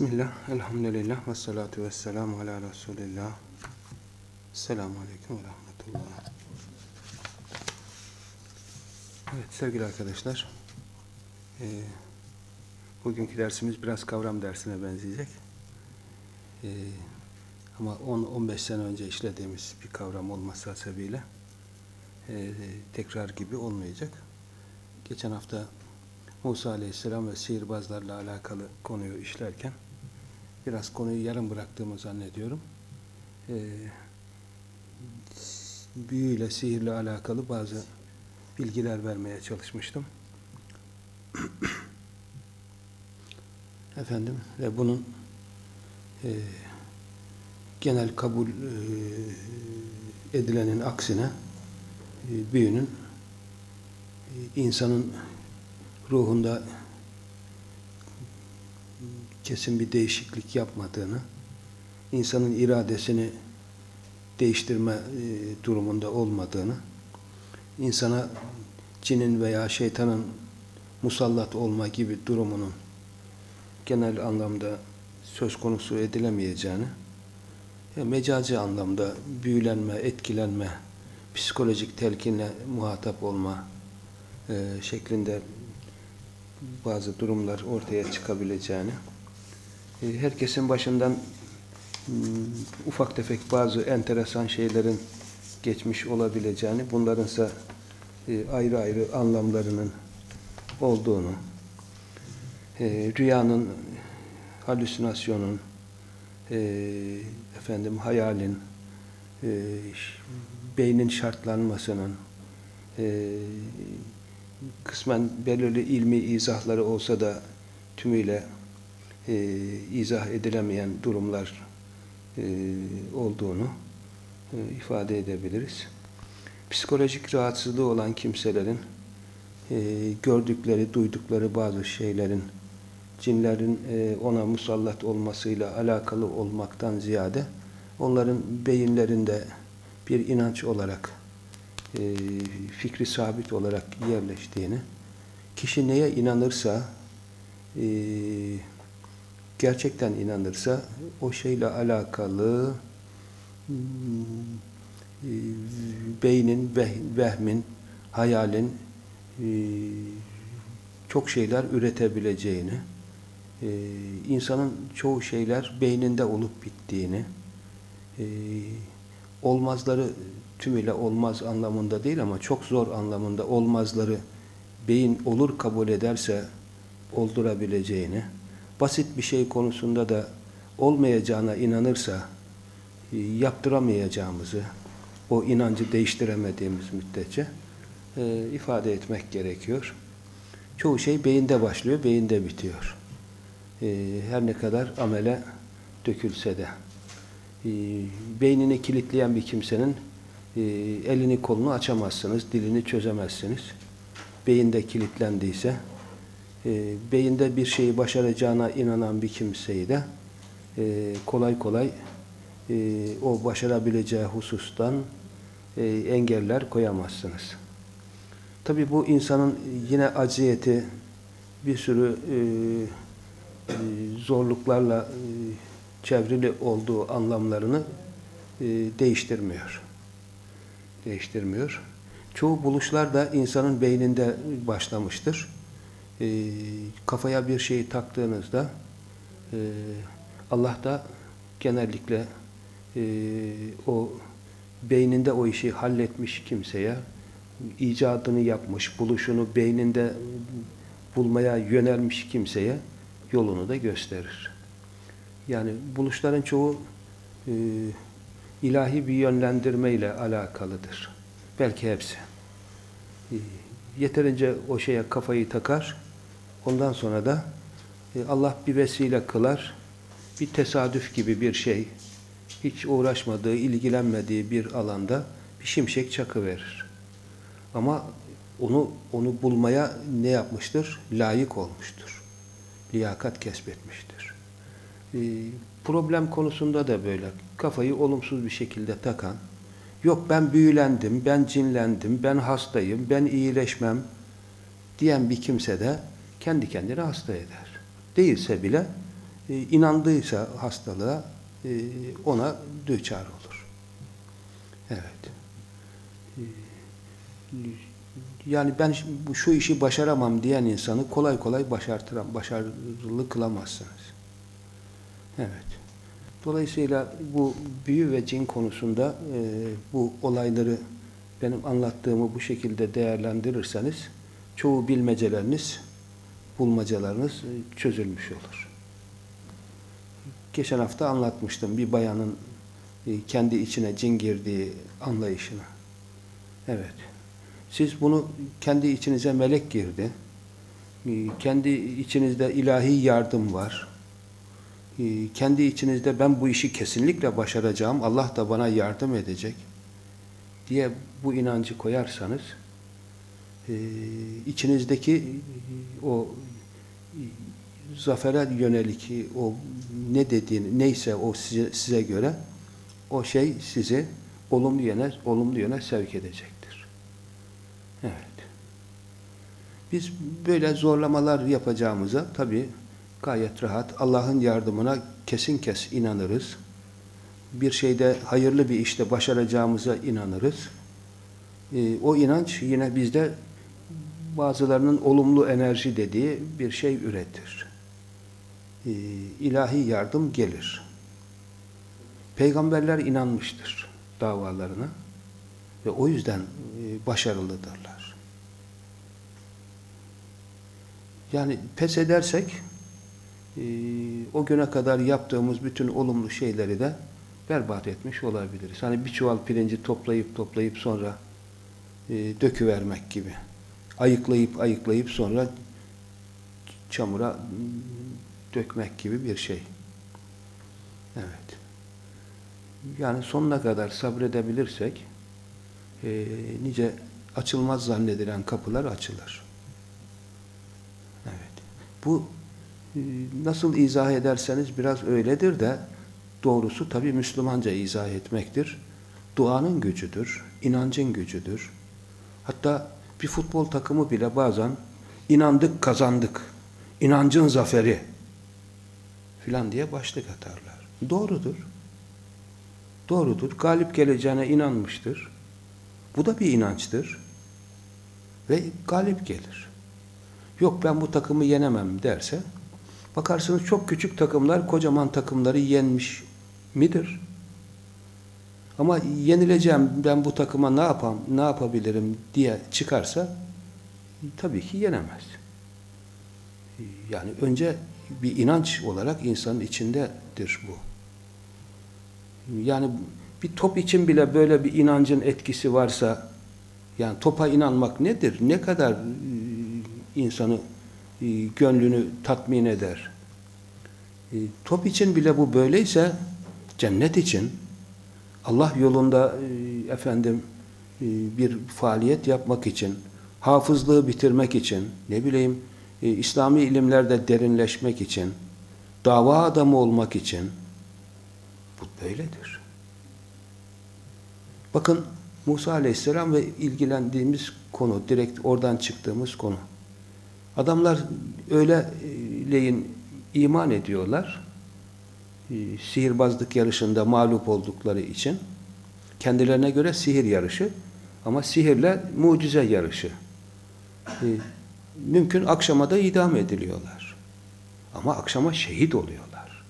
Bismillah, elhamdülillah, ve salatu ve selamu ala Resulillah. Selamun Aleyküm ve Rahmetullah. Evet sevgili arkadaşlar, e, bugünkü dersimiz biraz kavram dersine benzeyecek. E, ama 10-15 sene önce işlediğimiz bir kavram olması hasebiyle e, tekrar gibi olmayacak. Geçen hafta Musa Aleyhisselam ve sihirbazlarla alakalı konuyu işlerken biraz konuyu yarım bıraktığımı zannediyorum. Ee, büyüyle, sihirle alakalı bazı bilgiler vermeye çalışmıştım. Efendim ve bunun e, genel kabul e, edilenin aksine e, büyünün e, insanın ruhunda kesin bir değişiklik yapmadığını, insanın iradesini değiştirme e, durumunda olmadığını, insana cinin veya şeytanın musallat olma gibi durumunun genel anlamda söz konusu edilemeyeceğini, e, mecazi anlamda büyülenme, etkilenme, psikolojik telkinle muhatap olma e, şeklinde bazı durumlar ortaya çıkabileceğini, herkesin başından hmm, ufak tefek bazı enteresan şeylerin geçmiş olabileceğini, bunların ise e, ayrı ayrı anlamlarının olduğunu, e, rüyanın, halüsinasyonun, efendim hayalin, beynin şartlanmasının, kısmen belirli ilmi izahları olsa da tümüyle e, izah edilemeyen durumlar e, olduğunu e, ifade edebiliriz. Psikolojik rahatsızlığı olan kimselerin e, gördükleri, duydukları bazı şeylerin cinlerin e, ona musallat olmasıyla alakalı olmaktan ziyade onların beyinlerinde bir inanç olarak e, fikri sabit olarak yerleştiğini, kişi neye inanırsa, e, gerçekten inanırsa o şeyle alakalı e, beynin, veh, vehmin, hayalin e, çok şeyler üretebileceğini, e, insanın çoğu şeyler beyninde olup bittiğini, olmazları tümüyle olmaz anlamında değil ama çok zor anlamında olmazları beyin olur kabul ederse oldurabileceğini, basit bir şey konusunda da olmayacağına inanırsa e, yaptıramayacağımızı, o inancı değiştiremediğimiz müddetçe e, ifade etmek gerekiyor. Çoğu şey beyinde başlıyor, beyinde bitiyor. E, her ne kadar amele dökülse de. E, beynini kilitleyen bir kimsenin e, elini kolunu açamazsınız, dilini çözemezsiniz. Beyinde kilitlendiyse, e, beyinde bir şeyi başaracağına inanan bir kimseyi de e, kolay kolay e, o başarabileceği husustan e, engeller koyamazsınız. Tabi bu insanın yine aciyeti bir sürü e, e, zorluklarla e, çevrili olduğu anlamlarını e, değiştirmiyor değiştirmiyor. Çoğu buluşlar da insanın beyninde başlamıştır. E, kafaya bir şeyi taktığınızda e, Allah da genellikle e, o beyninde o işi halletmiş kimseye icadını yapmış, buluşunu beyninde bulmaya yönelmiş kimseye yolunu da gösterir. Yani buluşların çoğu e, ilahi bir yönlendirme ile alakalıdır. Belki hepsi. Ee, yeterince o şeye kafayı takar. Ondan sonra da e, Allah bir vesile kılar. Bir tesadüf gibi bir şey. Hiç uğraşmadığı, ilgilenmediği bir alanda bir şimşek çakı verir. Ama onu onu bulmaya ne yapmıştır? Layık olmuştur. Liyakat kesbetmiştir. Ee, problem konusunda da böyle kafayı olumsuz bir şekilde takan, yok ben büyülendim, ben cinlendim, ben hastayım, ben iyileşmem diyen bir kimse de kendi kendini hasta eder. Değilse bile e, inandıysa hastalığa e, ona düçar olur. Evet. E, yani ben şu işi başaramam diyen insanı kolay kolay başartıram, başarılı kılamazsınız. Evet. Dolayısıyla bu büyü ve cin konusunda e, bu olayları benim anlattığımı bu şekilde değerlendirirseniz çoğu bilmeceleriniz, bulmacalarınız e, çözülmüş olur. Geçen hafta anlatmıştım bir bayanın e, kendi içine cin girdiği anlayışını. Evet. Siz bunu kendi içinize melek girdi. E, kendi içinizde ilahi yardım var. Kendi içinizde ben bu işi kesinlikle başaracağım. Allah da bana yardım edecek diye bu inancı koyarsanız içinizdeki o zafere yönelik o ne dediğini neyse o size, size göre o şey sizi olumlu yöne olumlu yöne sevk edecektir. Evet. Biz böyle zorlamalar yapacağımıza tabi gayet rahat Allah'ın yardımına kesin kes inanırız. Bir şeyde hayırlı bir işte başaracağımıza inanırız. Ee, o inanç yine bizde bazılarının olumlu enerji dediği bir şey üretir e, ilahi yardım gelir. Peygamberler inanmıştır davalarına ve o yüzden e, başarılıdırlar. Yani pes edersek e, o güne kadar yaptığımız bütün olumlu şeyleri de berbat etmiş olabiliriz. Hani bir çuval pirinci toplayıp toplayıp sonra e, döküvermek gibi. Ayıklayıp ayıklayıp sonra çamura dökmek gibi bir şey. Evet. Yani sonuna kadar sabredebilirsek e, nice açılmaz zannedilen kapılar açılır. Evet. Bu e, nasıl izah ederseniz biraz öyledir de doğrusu tabi Müslümanca izah etmektir. Duanın gücüdür, inancın gücüdür. Hatta bir futbol takımı bile bazen inandık kazandık, inancın zaferi filan diye başlık atarlar. Doğrudur. Doğrudur. Galip geleceğine inanmıştır. Bu da bir inançtır. Ve galip gelir. Yok ben bu takımı yenemem derse bakarsınız çok küçük takımlar kocaman takımları yenmiş midir? Ama yenileceğim ben bu takıma ne yapam, ne yapabilirim diye çıkarsa tabii ki yenemez. Yani önce bir inanç olarak insanın içindedir bu. Yani bir top için bile böyle bir inancın etkisi varsa yani topa inanmak nedir? Ne kadar e, insanı e, gönlünü tatmin eder? E, top için bile bu böyleyse cennet için Allah yolunda efendim bir faaliyet yapmak için hafızlığı bitirmek için ne bileyim e, İslami ilimlerde derinleşmek için, dava adamı olmak için bu böyledir. Bakın Musa Aleyhisselam ve ilgilendiğimiz konu, direkt oradan çıktığımız konu. Adamlar öyleleyin iman ediyorlar. E, sihirbazlık yarışında mağlup oldukları için. Kendilerine göre sihir yarışı ama sihirle mucize yarışı. Mümkün akşama da idam ediliyorlar. Ama akşama şehit oluyorlar.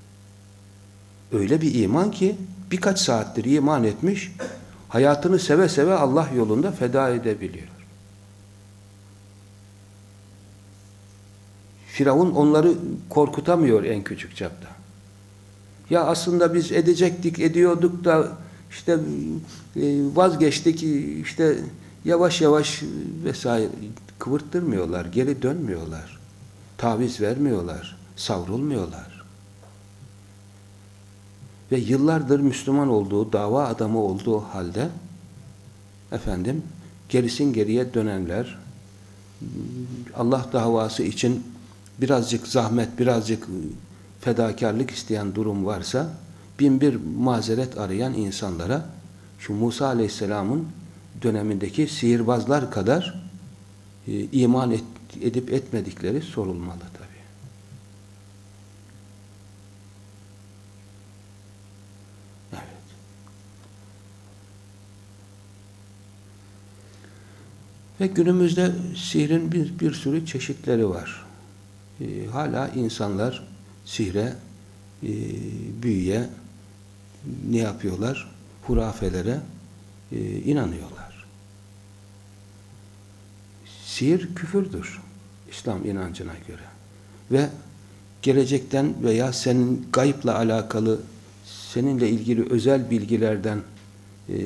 Öyle bir iman ki birkaç saattir iman etmiş, hayatını seve seve Allah yolunda feda edebiliyor. Firavun onları korkutamıyor en küçük çapta. Ya aslında biz edecektik, ediyorduk da işte e, vazgeçtik, işte yavaş yavaş vesaire kıvırttırmıyorlar, geri dönmüyorlar. Taviz vermiyorlar, savrulmuyorlar. Ve yıllardır Müslüman olduğu, dava adamı olduğu halde efendim gerisin geriye dönenler Allah davası için birazcık zahmet, birazcık fedakarlık isteyen durum varsa bin bir mazeret arayan insanlara şu Musa Aleyhisselam'ın dönemindeki sihirbazlar kadar e, iman et, edip etmedikleri sorulmalı tabi. Evet. Ve günümüzde sihrin bir, bir sürü çeşitleri var. E, hala insanlar sihre, e, büyüye ne yapıyorlar? Hurafelere e, inanıyorlar. Sihir küfürdür İslam inancına göre. Ve gelecekten veya senin gayıpla alakalı seninle ilgili özel bilgilerden e,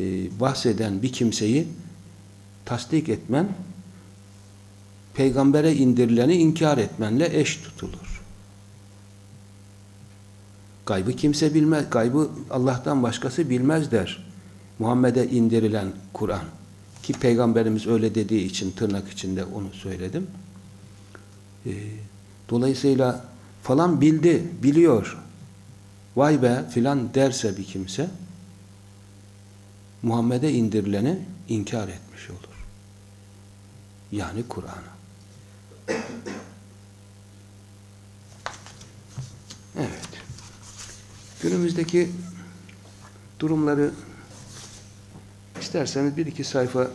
bahseden bir kimseyi tasdik etmen peygambere indirileni inkar etmenle eş tutulur. Gaybı kimse bilmez. Gaybı Allah'tan başkası bilmez der. Muhammed'e indirilen Kur'an. Ki peygamberimiz öyle dediği için tırnak içinde onu söyledim. Ee, dolayısıyla falan bildi, biliyor. Vay be filan derse bir kimse Muhammed'e indirileni inkar etmiş olur. Yani Kur'an'a. Evet. Günümüzdeki durumları isterseniz bir iki sayfa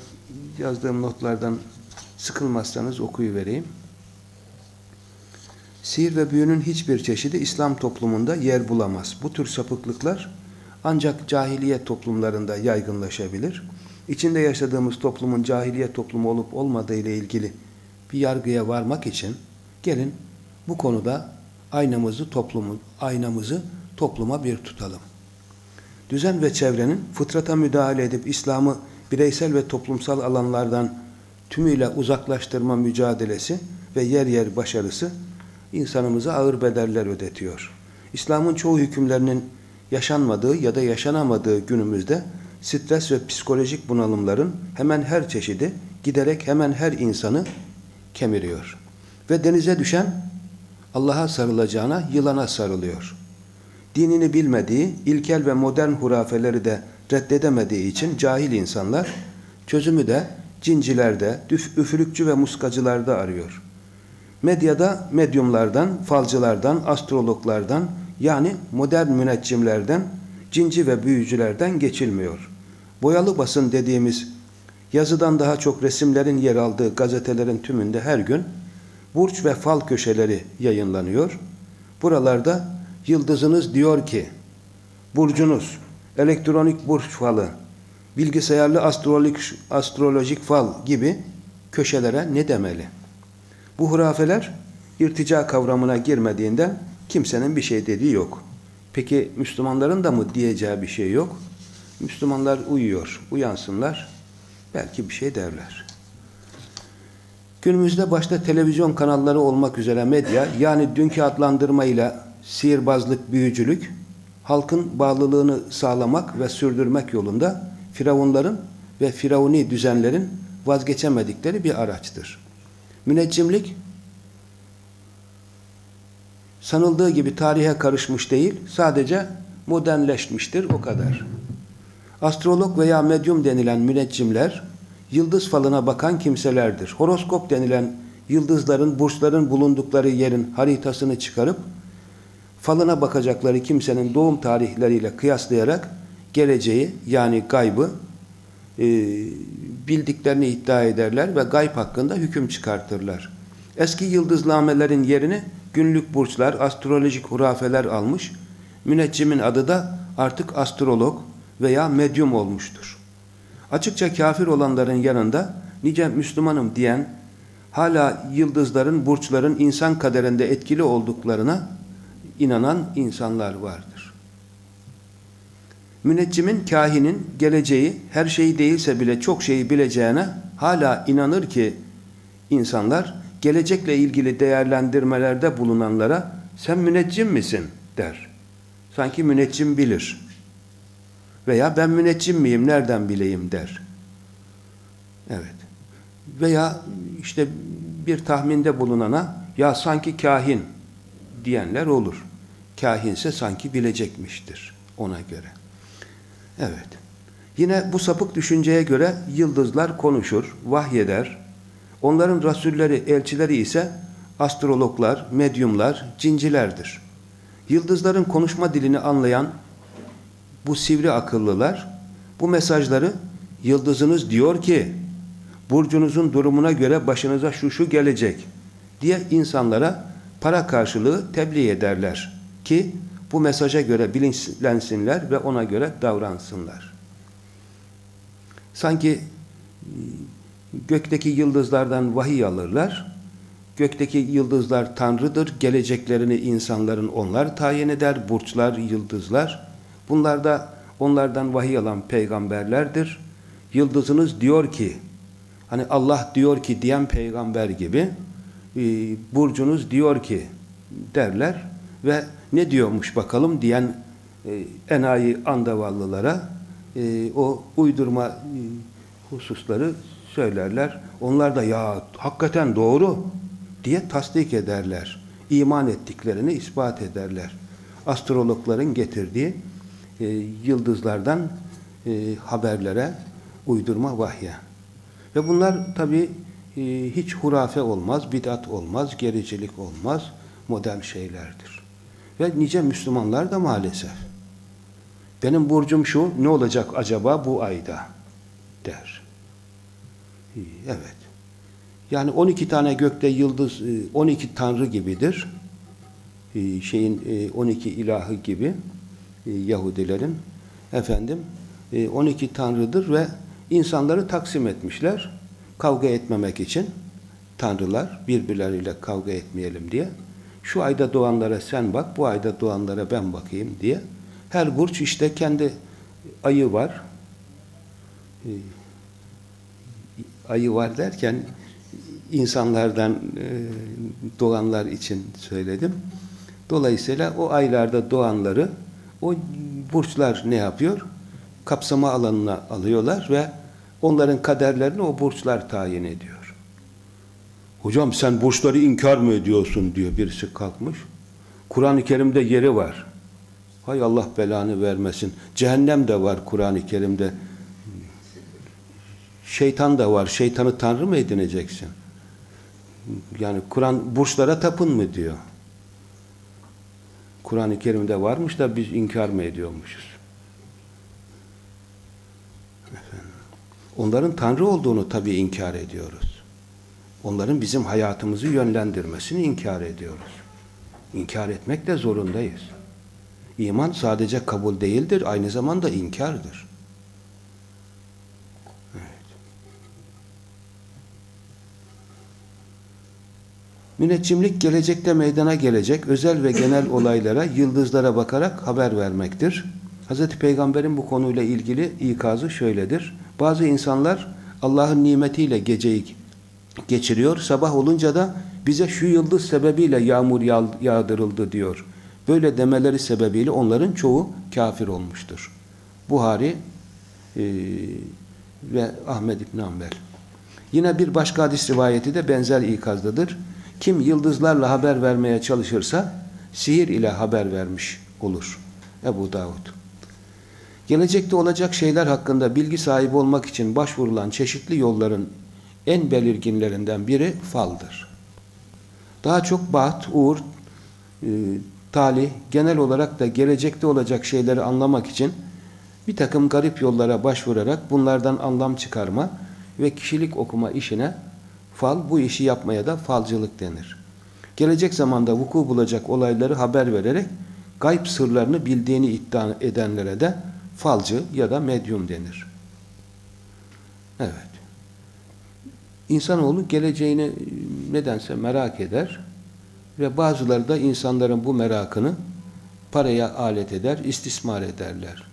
yazdığım notlardan sıkılmazsanız okuyuvereyim. Sihir ve büyünün hiçbir çeşidi İslam toplumunda yer bulamaz. Bu tür sapıklıklar ancak cahiliye toplumlarında yaygınlaşabilir. İçinde yaşadığımız toplumun cahiliye toplumu olup olmadığı ile ilgili bir yargıya varmak için gelin bu konuda aynamızı toplumu aynamızı topluma bir tutalım. Düzen ve çevrenin fıtrata müdahale edip İslam'ı bireysel ve toplumsal alanlardan tümüyle uzaklaştırma mücadelesi ve yer yer başarısı insanımıza ağır bedeller ödetiyor. İslam'ın çoğu hükümlerinin yaşanmadığı ya da yaşanamadığı günümüzde stres ve psikolojik bunalımların hemen her çeşidi giderek hemen her insanı kemiriyor. Ve denize düşen Allah'a sarılacağına yılana sarılıyor. Dinini bilmediği, ilkel ve modern hurafeleri de reddedemediği için cahil insanlar çözümü de cincilerde, üfürükçü ve muskacılarda arıyor. Medyada medyumlardan, falcılardan, astrologlardan yani modern müneccimlerden, cinci ve büyücülerden geçilmiyor. Boyalı basın dediğimiz yazıdan daha çok resimlerin yer aldığı gazetelerin tümünde her gün burç ve fal köşeleri yayınlanıyor. Buralarda yıldızınız diyor ki burcunuz, elektronik burç falı, bilgisayarlı astrolojik, astrolojik fal gibi köşelere ne demeli? Bu hurafeler irtica kavramına girmediğinden kimsenin bir şey dediği yok. Peki Müslümanların da mı diyeceği bir şey yok? Müslümanlar uyuyor, uyansınlar. Belki bir şey derler. Günümüzde başta televizyon kanalları olmak üzere medya, yani dünkü adlandırmayla sihirbazlık, büyücülük, halkın bağlılığını sağlamak ve sürdürmek yolunda firavunların ve firavuni düzenlerin vazgeçemedikleri bir araçtır. Müneccimlik, sanıldığı gibi tarihe karışmış değil, sadece modernleşmiştir, o kadar. Astrolog veya medyum denilen müneccimler, yıldız falına bakan kimselerdir. Horoskop denilen yıldızların, burçların bulundukları yerin haritasını çıkarıp, falına bakacakları kimsenin doğum tarihleriyle kıyaslayarak geleceği yani gaybı e, bildiklerini iddia ederler ve gayb hakkında hüküm çıkartırlar. Eski yıldızlamelerin yerini günlük burçlar, astrolojik hurafeler almış. Müneccimin adı da artık astrolog veya medyum olmuştur. Açıkça kafir olanların yanında nice Müslümanım diyen hala yıldızların, burçların insan kaderinde etkili olduklarına inanan insanlar vardır. Müneccimin, kahinin geleceği her şeyi değilse bile çok şeyi bileceğine hala inanır ki insanlar gelecekle ilgili değerlendirmelerde bulunanlara sen müneccim misin der. Sanki müneccim bilir. Veya ben müneccim miyim nereden bileyim der. Evet. Veya işte bir tahminde bulunana ya sanki kahin diyenler olur. Kahinse sanki bilecekmiştir ona göre. Evet. Yine bu sapık düşünceye göre yıldızlar konuşur, vahyeder. Onların rasulleri, elçileri ise astrologlar, medyumlar, cincilerdir. Yıldızların konuşma dilini anlayan bu sivri akıllılar bu mesajları yıldızınız diyor ki burcunuzun durumuna göre başınıza şu şu gelecek diye insanlara para karşılığı tebliğ ederler ki bu mesaja göre bilinçlensinler ve ona göre davransınlar. Sanki e, gökteki yıldızlardan vahiy alırlar. Gökteki yıldızlar Tanrı'dır. Geleceklerini insanların onlar tayin eder. Burçlar, yıldızlar. Bunlar da onlardan vahiy alan peygamberlerdir. Yıldızınız diyor ki, hani Allah diyor ki diyen peygamber gibi, e, burcunuz diyor ki derler ve ne diyormuş bakalım diyen e, enayi andavallılara e, o uydurma e, hususları söylerler. Onlar da ya hakikaten doğru diye tasdik ederler. İman ettiklerini ispat ederler. Astrologların getirdiği e, yıldızlardan haberlere uydurma vahye. Ve bunlar tabi hiç hurafe olmaz, bidat olmaz, gericilik olmaz, modern şeylerdir. Ve nice Müslümanlar da maalesef benim burcum şu, ne olacak acaba bu ayda der. Evet. Yani 12 tane gökte yıldız, 12 e, tanrı gibidir. E, şeyin 12 e, ilahı gibi Yahudilerin. Efendim 12 tanrıdır ve insanları taksim etmişler. Kavga etmemek için tanrılar birbirleriyle kavga etmeyelim diye. Şu ayda doğanlara sen bak, bu ayda doğanlara ben bakayım diye. Her burç işte kendi ayı var. Ayı var derken insanlardan e, doğanlar için söyledim. Dolayısıyla o aylarda doğanları o burçlar ne yapıyor? Kapsama alanına alıyorlar ve onların kaderlerini o burçlar tayin ediyor. Hocam sen burçları inkar mı ediyorsun diyor birisi kalkmış. Kur'an-ı Kerim'de yeri var. Hay Allah belanı vermesin. Cehennem de var Kur'an-ı Kerim'de. Şeytan da var. Şeytanı tanrı mı edineceksin? Yani Kur'an burçlara tapın mı diyor. Kur'an-ı Kerim'de varmış da biz inkar mı ediyormuşuz? Efendim. Onların Tanrı olduğunu tabii inkar ediyoruz. Onların bizim hayatımızı yönlendirmesini inkar ediyoruz. İnkar etmek de zorundayız. İman sadece kabul değildir, aynı zamanda inkardır. Müneccimlik gelecekte meydana gelecek özel ve genel olaylara, yıldızlara bakarak haber vermektir. Hz. Peygamber'in bu konuyla ilgili ikazı şöyledir. Bazı insanlar Allah'ın nimetiyle geceyi geçiriyor. Sabah olunca da bize şu yıldız sebebiyle yağmur yağ yağdırıldı diyor. Böyle demeleri sebebiyle onların çoğu kafir olmuştur. Buhari e, ve Ahmed İbn Hanbel. Yine bir başka hadis rivayeti de benzer ikazdadır. Kim yıldızlarla haber vermeye çalışırsa sihir ile haber vermiş olur. Ebu Davud. Gelecekte olacak şeyler hakkında bilgi sahibi olmak için başvurulan çeşitli yolların en belirginlerinden biri faldır. Daha çok baht, uğur, e, talih, genel olarak da gelecekte olacak şeyleri anlamak için bir takım garip yollara başvurarak bunlardan anlam çıkarma ve kişilik okuma işine Fal bu işi yapmaya da falcılık denir. Gelecek zamanda vuku bulacak olayları haber vererek gayb sırlarını bildiğini iddia edenlere de falcı ya da medyum denir. Evet. İnsanoğlu geleceğini nedense merak eder ve bazıları da insanların bu merakını paraya alet eder, istismar ederler.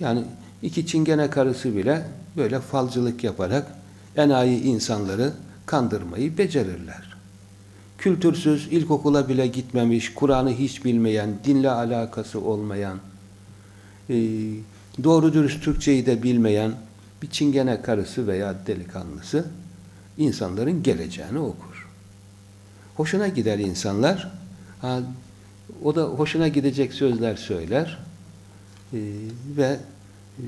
Yani iki çingene karısı bile böyle falcılık yaparak enayi insanları kandırmayı becerirler. Kültürsüz, ilkokula bile gitmemiş, Kur'an'ı hiç bilmeyen, dinle alakası olmayan, e, doğru dürüst Türkçeyi de bilmeyen bir çingene karısı veya delikanlısı insanların geleceğini okur. Hoşuna gider insanlar, ha, o da hoşuna gidecek sözler söyler e, ve e,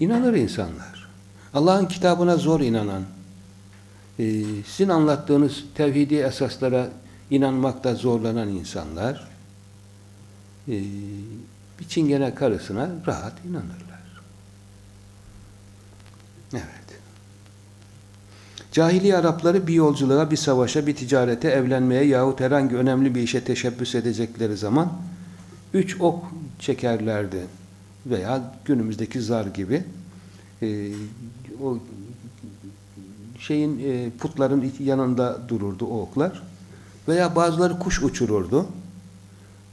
inanır insanlar. Allah'ın kitabına zor inanan, ee, sizin anlattığınız tevhidi esaslara inanmakta zorlanan insanlar e, bir çingene karısına rahat inanırlar. Evet. Cahiliye Arapları bir yolculuğa, bir savaşa, bir ticarete, evlenmeye yahut herhangi önemli bir işe teşebbüs edecekleri zaman üç ok çekerlerdi. Veya günümüzdeki zar gibi e, o şeyin e, putların yanında dururdu o oklar. Veya bazıları kuş uçururdu.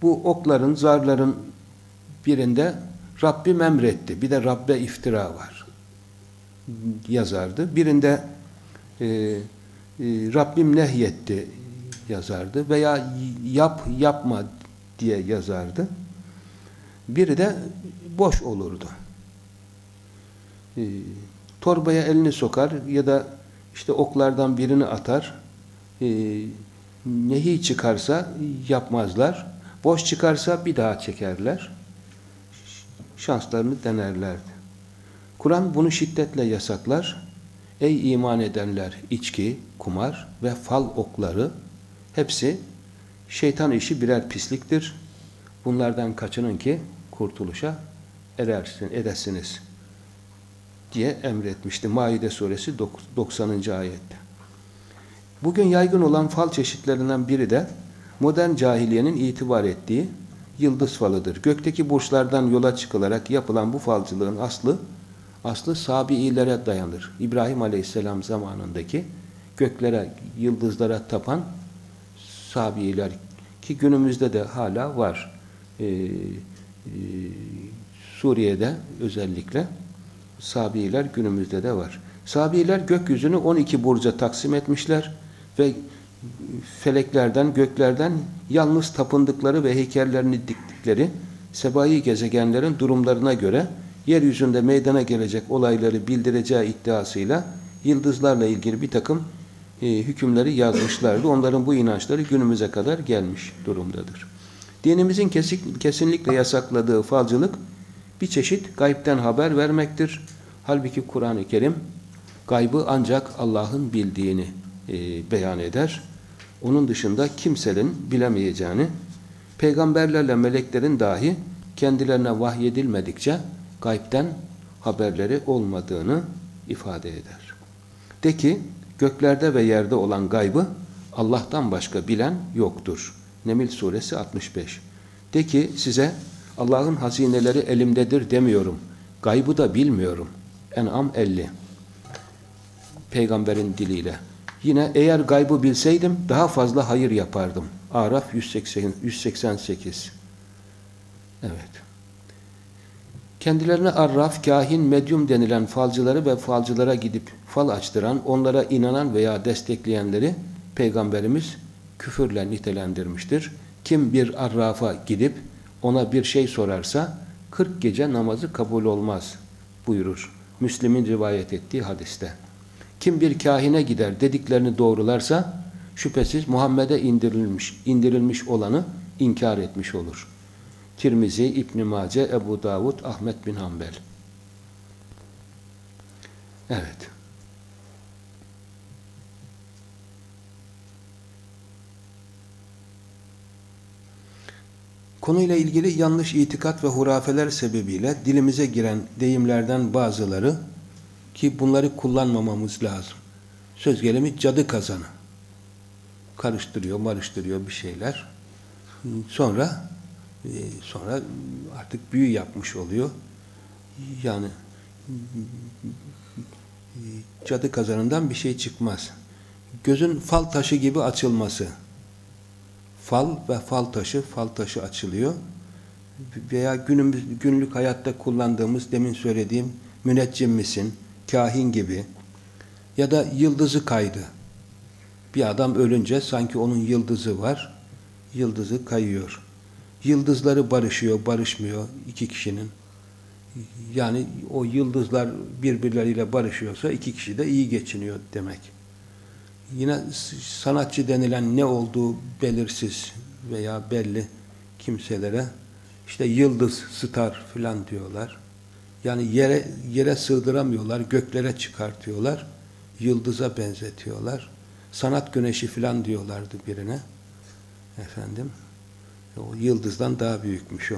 Bu okların, zarların birinde Rabbim emretti. Bir de Rabbe iftira var. Yazardı. Birinde e, e, Rabbim nehyetti yazardı. Veya yap, yapma diye yazardı. Biri de boş olurdu. E, torbaya elini sokar ya da işte oklardan birini atar. E, nehi çıkarsa yapmazlar. Boş çıkarsa bir daha çekerler. Şanslarını denerlerdi. Kur'an bunu şiddetle yasaklar. Ey iman edenler içki, kumar ve fal okları hepsi şeytan işi birer pisliktir. Bunlardan kaçının ki kurtuluşa erersin, edesiniz diye emretmişti. Maide suresi 90. ayette. Bugün yaygın olan fal çeşitlerinden biri de modern cahiliyenin itibar ettiği yıldız falıdır. Gökteki burçlardan yola çıkılarak yapılan bu falcılığın aslı aslı Sabi'ilere dayanır. İbrahim Aleyhisselam zamanındaki göklere, yıldızlara tapan Sabi'iler ki günümüzde de hala var. Ee, e, Suriye'de özellikle Sabi'iler günümüzde de var. Sabi'iler gökyüzünü 12 burca taksim etmişler ve feleklerden, göklerden yalnız tapındıkları ve heykellerini diktikleri sebai gezegenlerin durumlarına göre yeryüzünde meydana gelecek olayları bildireceği iddiasıyla yıldızlarla ilgili bir takım e, hükümleri yazmışlardı. Onların bu inançları günümüze kadar gelmiş durumdadır. Dinimizin kesin, kesinlikle yasakladığı falcılık bir çeşit gaybden haber vermektir. Halbuki Kur'an-ı Kerim gaybı ancak Allah'ın bildiğini e, beyan eder. Onun dışında kimsenin bilemeyeceğini, peygamberlerle meleklerin dahi kendilerine vahyedilmedikçe gaybden haberleri olmadığını ifade eder. De ki göklerde ve yerde olan gaybı Allah'tan başka bilen yoktur. Nemil suresi 65. De ki size Allah'ın hazineleri elimdedir demiyorum. Gaybı da bilmiyorum. En'am 50. Peygamberin diliyle. Yine eğer gaybı bilseydim daha fazla hayır yapardım. Araf 180, 188. Evet. Kendilerine arraf, kahin, medyum denilen falcıları ve falcılara gidip fal açtıran, onlara inanan veya destekleyenleri Peygamberimiz küfürle nitelendirmiştir. Kim bir arrafa gidip ona bir şey sorarsa 40 gece namazı kabul olmaz buyurur. Müslim'in rivayet ettiği hadiste. Kim bir kahine gider dediklerini doğrularsa şüphesiz Muhammed'e indirilmiş, indirilmiş olanı inkar etmiş olur. Tirmizi, İbn Mace, Ebu Davud, Ahmet bin Hanbel. Evet. Konuyla ilgili yanlış itikat ve hurafeler sebebiyle dilimize giren deyimlerden bazıları ki bunları kullanmamamız lazım. Söz gelimi cadı kazanı. Karıştırıyor, marıştırıyor bir şeyler. Sonra sonra artık büyü yapmış oluyor. Yani cadı kazanından bir şey çıkmaz. Gözün fal taşı gibi açılması. Fal ve fal taşı, fal taşı açılıyor. Veya günümüz, günlük hayatta kullandığımız demin söylediğim müneccim misin, kahin gibi ya da yıldızı kaydı. Bir adam ölünce sanki onun yıldızı var, yıldızı kayıyor. Yıldızları barışıyor, barışmıyor iki kişinin. Yani o yıldızlar birbirleriyle barışıyorsa iki kişi de iyi geçiniyor demek. Yine sanatçı denilen ne olduğu belirsiz veya belli kimselere işte yıldız, star filan diyorlar. Yani yere yere sığdıramıyorlar, göklere çıkartıyorlar. Yıldıza benzetiyorlar. Sanat güneşi filan diyorlardı birine. Efendim. O yıldızdan daha büyükmüş o.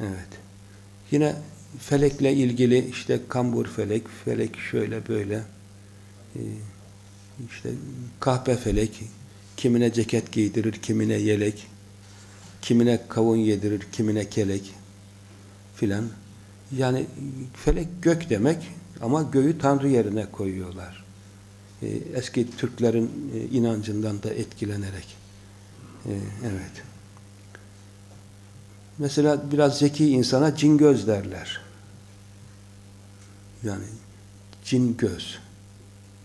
Evet. Yine felekle ilgili işte kambur felek, felek şöyle böyle. e, işte kahpe felek, kimine ceket giydirir, kimine yelek, kimine kavun yedirir, kimine kelek filan. Yani felek gök demek ama göğü Tanrı yerine koyuyorlar. E, eski Türklerin e, inancından da etkilenerek. E, evet. Mesela biraz zeki insana cin göz derler. Yani cin göz.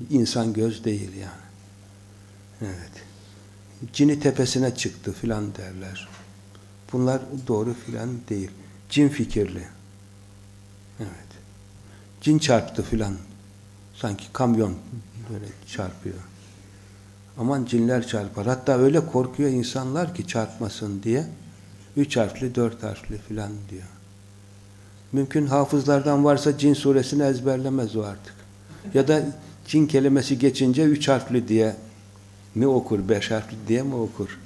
İnsan göz değil yani. Evet. Cini tepesine çıktı filan derler. Bunlar doğru filan değil. Cin fikirli. Evet. Cin çarptı filan. Sanki kamyon böyle çarpıyor. Aman cinler çarpar. Hatta öyle korkuyor insanlar ki çarpmasın diye. Üç harfli, dört harfli filan diyor. Mümkün hafızlardan varsa cin suresini ezberlemez o artık. Ya da cin kelimesi geçince üç harfli diye mi okur, beş harfli diye mi okur?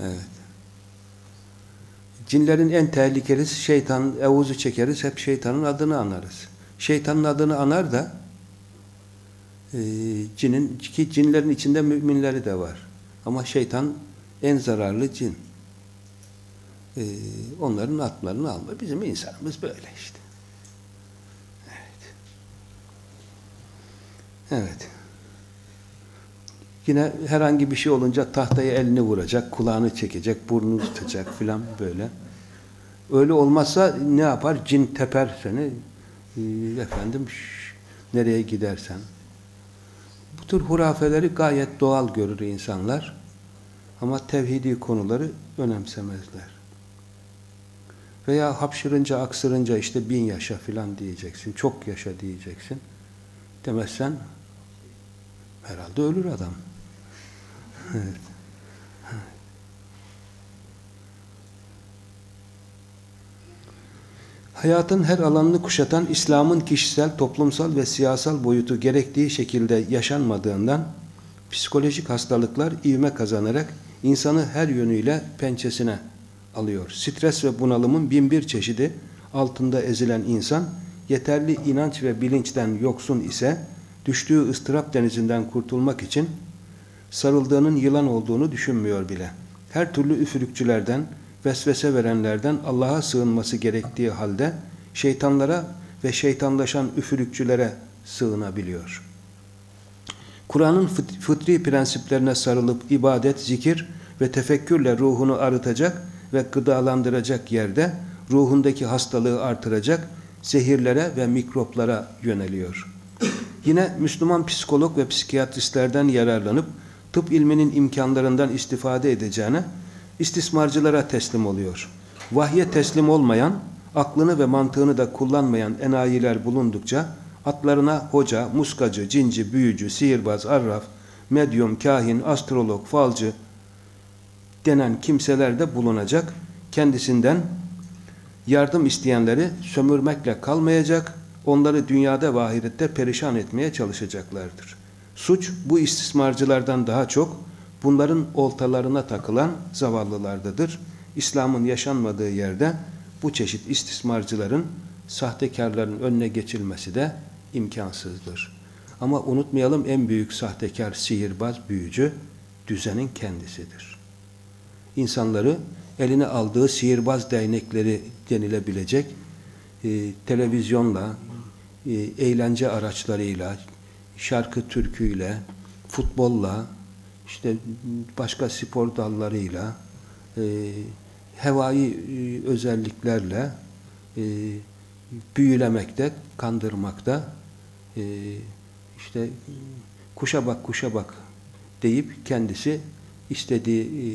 Evet. Cinlerin en tehlikelisi şeytan, evuzu çekeriz, hep şeytanın adını anarız. Şeytanın adını anar da e, cinin, ki cinlerin içinde müminleri de var. Ama şeytan en zararlı cin. E, onların atlarını alma. Bizim insanımız böyle işte. Evet. Evet. Yine herhangi bir şey olunca tahtaya elini vuracak, kulağını çekecek, burnunu tutacak filan böyle. Öyle olmazsa ne yapar? Cin teper seni. Ee, efendim şş, nereye gidersen. Bu tür hurafeleri gayet doğal görür insanlar. Ama tevhidi konuları önemsemezler. Veya hapşırınca, aksırınca işte bin yaşa filan diyeceksin. Çok yaşa diyeceksin. Demezsen herhalde ölür adam. Evet. Hayatın her alanını kuşatan İslam'ın kişisel, toplumsal ve siyasal boyutu gerektiği şekilde yaşanmadığından psikolojik hastalıklar ivme kazanarak insanı her yönüyle pençesine alıyor. Stres ve bunalımın binbir çeşidi altında ezilen insan yeterli inanç ve bilinçten yoksun ise düştüğü ıstırap denizinden kurtulmak için sarıldığının yılan olduğunu düşünmüyor bile. Her türlü üfürükçülerden, vesvese verenlerden Allah'a sığınması gerektiği halde şeytanlara ve şeytanlaşan üfürükçülere sığınabiliyor. Kur'an'ın fıtri prensiplerine sarılıp ibadet, zikir ve tefekkürle ruhunu arıtacak ve gıdalandıracak yerde ruhundaki hastalığı artıracak zehirlere ve mikroplara yöneliyor. Yine Müslüman psikolog ve psikiyatristlerden yararlanıp tıp ilminin imkanlarından istifade edeceğine istismarcılara teslim oluyor. Vahye teslim olmayan, aklını ve mantığını da kullanmayan enayiler bulundukça atlarına hoca, muskacı, cinci, büyücü, sihirbaz, arraf, medyum, kahin, astrolog, falcı denen kimseler de bulunacak. Kendisinden yardım isteyenleri sömürmekle kalmayacak, onları dünyada ve ahirette perişan etmeye çalışacaklardır. Suç bu istismarcılardan daha çok bunların oltalarına takılan zavallılardadır. İslam'ın yaşanmadığı yerde bu çeşit istismarcıların, sahtekarların önüne geçilmesi de imkansızdır. Ama unutmayalım en büyük sahtekar, sihirbaz, büyücü düzenin kendisidir. İnsanları eline aldığı sihirbaz değnekleri denilebilecek e, televizyonla, e, eğlence araçlarıyla, şarkı türküyle, futbolla, işte başka spor dallarıyla, e, hevai e, özelliklerle e, büyülemekte, kandırmakta, e, işte kuşa bak kuşa bak deyip kendisi istediği e,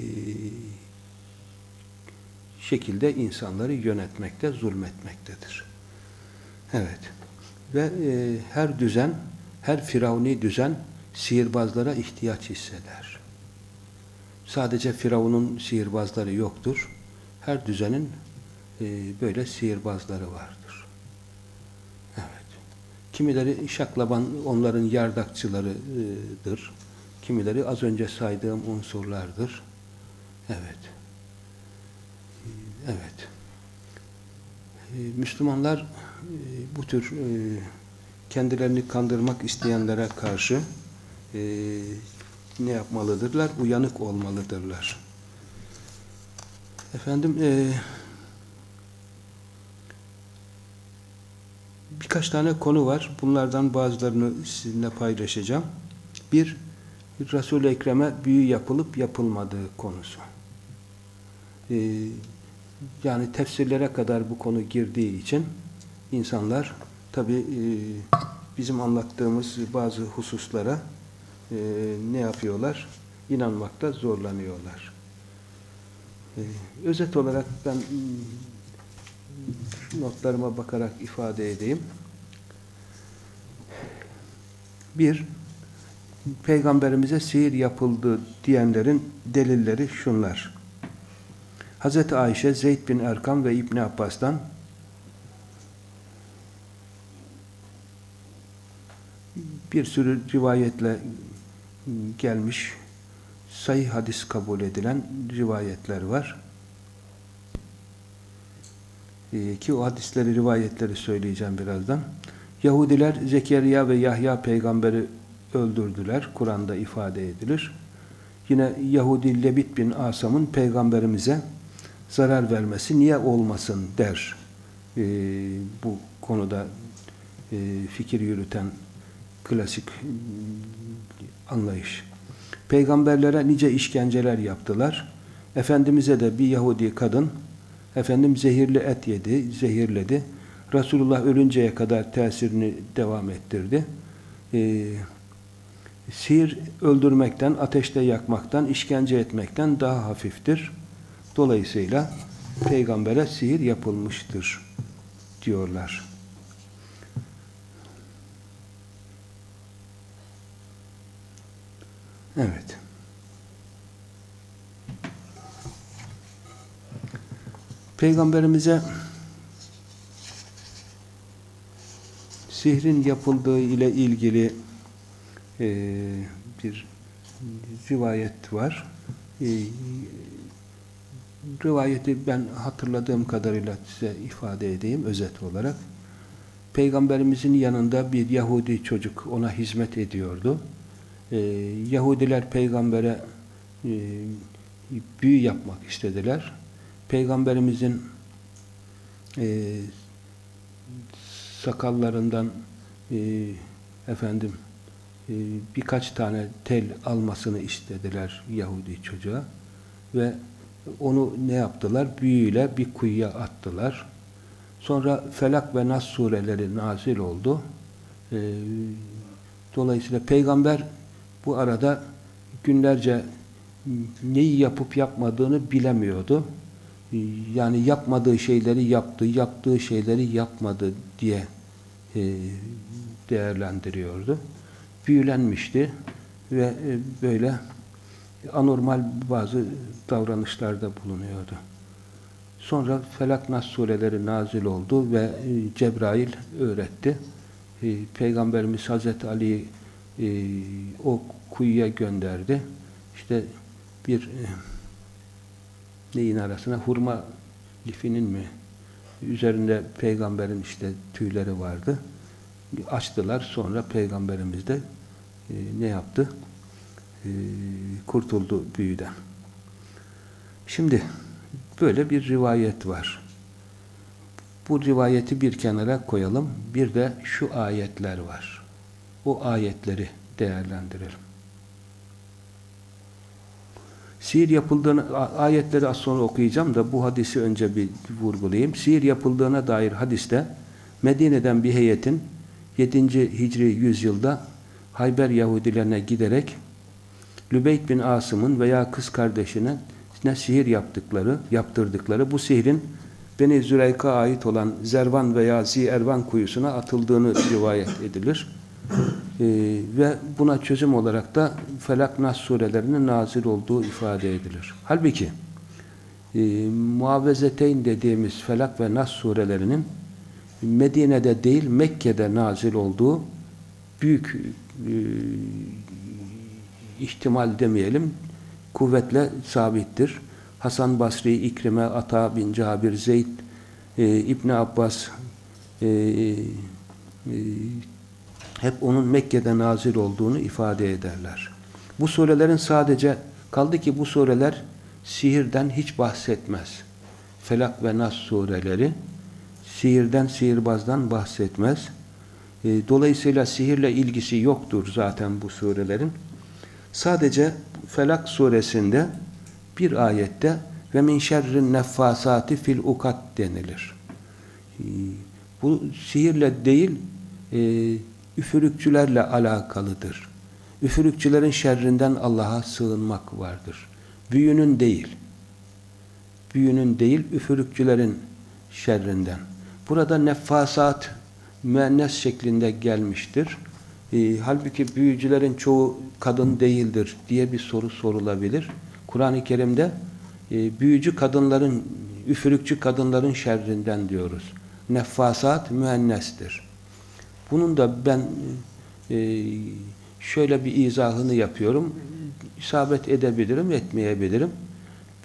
şekilde insanları yönetmekte, zulmetmektedir. Evet. Ve e, her düzen her firavuni düzen sihirbazlara ihtiyaç hisseder. Sadece Firavun'un sihirbazları yoktur. Her düzenin e, böyle sihirbazları vardır. Evet. Kimileri şaklaban onların yardakçılarıdır. Kimileri az önce saydığım unsurlardır. Evet. Evet. E, Müslümanlar e, bu tür kendilerini kandırmak isteyenlere karşı e, ne yapmalıdırlar? Uyanık olmalıdırlar. Efendim e, birkaç tane konu var. Bunlardan bazılarını sizinle paylaşacağım. Bir, Resul-i Ekrem'e büyü yapılıp yapılmadığı konusu. Yani tefsirlere kadar bu konu girdiği için insanlar tabi e, bizim anlattığımız bazı hususlara e, ne yapıyorlar? İnanmakta zorlanıyorlar. E, özet olarak ben notlarıma bakarak ifade edeyim. Bir, Peygamberimize sihir yapıldı diyenlerin delilleri şunlar. Hz. Ayşe, Zeyd bin Erkam ve İbni Abbas'tan bir sürü rivayetle gelmiş, sayı hadis kabul edilen rivayetler var. Ee, ki o hadisleri, rivayetleri söyleyeceğim birazdan. Yahudiler Zekeriya ve Yahya peygamberi öldürdüler. Kur'an'da ifade edilir. Yine Yahudi Lebit bin Asam'ın peygamberimize zarar vermesi niye olmasın der. Ee, bu konuda e, fikir yürüten klasik e, anlayış. Peygamberlere nice işkenceler yaptılar. Efendimiz'e de bir Yahudi kadın efendim zehirli et yedi, zehirledi. Resulullah ölünceye kadar tesirini devam ettirdi. Ee, sihir öldürmekten, ateşte yakmaktan, işkence etmekten daha hafiftir. Dolayısıyla peygambere sihir yapılmıştır diyorlar. Evet. Peygamberimize sihrin yapıldığı ile ilgili e, bir rivayet var. E, rivayeti ben hatırladığım kadarıyla size ifade edeyim özet olarak. Peygamberimizin yanında bir Yahudi çocuk ona hizmet ediyordu. Ee, Yahudiler peygambere e, büyü yapmak istediler. Peygamberimizin e, sakallarından e, efendim e, birkaç tane tel almasını istediler Yahudi çocuğa ve onu ne yaptılar? Büyüyle bir kuyuya attılar. Sonra Felak ve Nas sureleri nazil oldu. E, dolayısıyla peygamber bu arada günlerce neyi yapıp yapmadığını bilemiyordu. E, yani yapmadığı şeyleri yaptı, yaptığı şeyleri yapmadı diye e, değerlendiriyordu. Büyülenmişti ve e, böyle anormal bazı davranışlarda bulunuyordu. Sonra Felak Nas sureleri nazil oldu ve Cebrail öğretti. Peygamberimiz Hazreti Ali'yi o kuyuya gönderdi. İşte bir neyin arasına hurma lifinin mi üzerinde peygamberin işte tüyleri vardı. Açtılar. Sonra peygamberimiz de e, ne yaptı? E, kurtuldu büyüden. Şimdi böyle bir rivayet var. Bu rivayeti bir kenara koyalım. Bir de şu ayetler var. O ayetleri değerlendirelim. Sihir yapıldığını, ayetleri az sonra okuyacağım da bu hadisi önce bir vurgulayayım. Sihir yapıldığına dair hadiste Medine'den bir heyetin 7. Hicri yüzyılda Hayber Yahudilerine giderek Lübeyt bin Asım'ın veya kız kardeşine ne sihir yaptıkları, yaptırdıkları bu sihrin Beni Züleyka ait olan Zervan veya Ziervan kuyusuna atıldığını rivayet edilir. Ee, ve buna çözüm olarak da Felak Nas surelerinin nazil olduğu ifade edilir. Halbuki e, Muavvezeteyn dediğimiz Felak ve Nas surelerinin Medine'de değil Mekke'de nazil olduğu büyük e, ihtimal demeyelim kuvvetle sabittir. Hasan Basri, İkrime, Ata bin Cabir, Zeyd, e, İbn Abbas e, e, hep onun Mekke'de nazil olduğunu ifade ederler. Bu surelerin sadece kaldı ki bu sureler sihirden hiç bahsetmez. Felak ve Nas sureleri sihirden, sihirbazdan bahsetmez. E, dolayısıyla sihirle ilgisi yoktur zaten bu surelerin. Sadece Felak suresinde bir ayette ve min şerrin neffasati fil ukat denilir. E, bu sihirle değil e, üfürükçülerle alakalıdır. Üfürükçülerin şerrinden Allah'a sığınmak vardır. Büyünün değil. Büyünün değil, üfürükçülerin şerrinden. Burada neffasat müennes şeklinde gelmiştir. E, halbuki büyücülerin çoğu kadın değildir diye bir soru sorulabilir. Kur'an-ı Kerim'de e, büyücü kadınların, üfürükçü kadınların şerrinden diyoruz. Neffasat müennestir. Bunun da ben e, şöyle bir izahını yapıyorum. İsabet edebilirim, etmeyebilirim.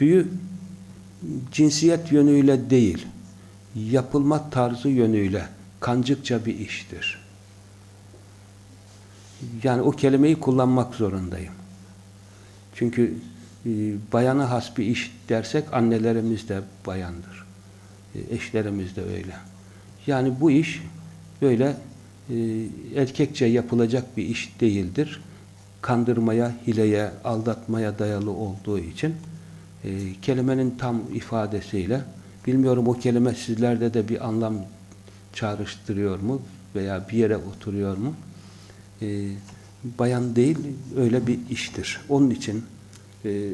Büyü cinsiyet yönüyle değil, yapılma tarzı yönüyle kancıkça bir iştir. Yani o kelimeyi kullanmak zorundayım. Çünkü e, bayana has bir iş dersek annelerimiz de bayandır. E, eşlerimiz de öyle. Yani bu iş böyle e, erkekçe yapılacak bir iş değildir. Kandırmaya, hileye, aldatmaya dayalı olduğu için e, kelimenin tam ifadesiyle bilmiyorum o kelime sizlerde de bir anlam çağrıştırıyor mu veya bir yere oturuyor mu? E, bayan değil, öyle bir iştir. Onun için e,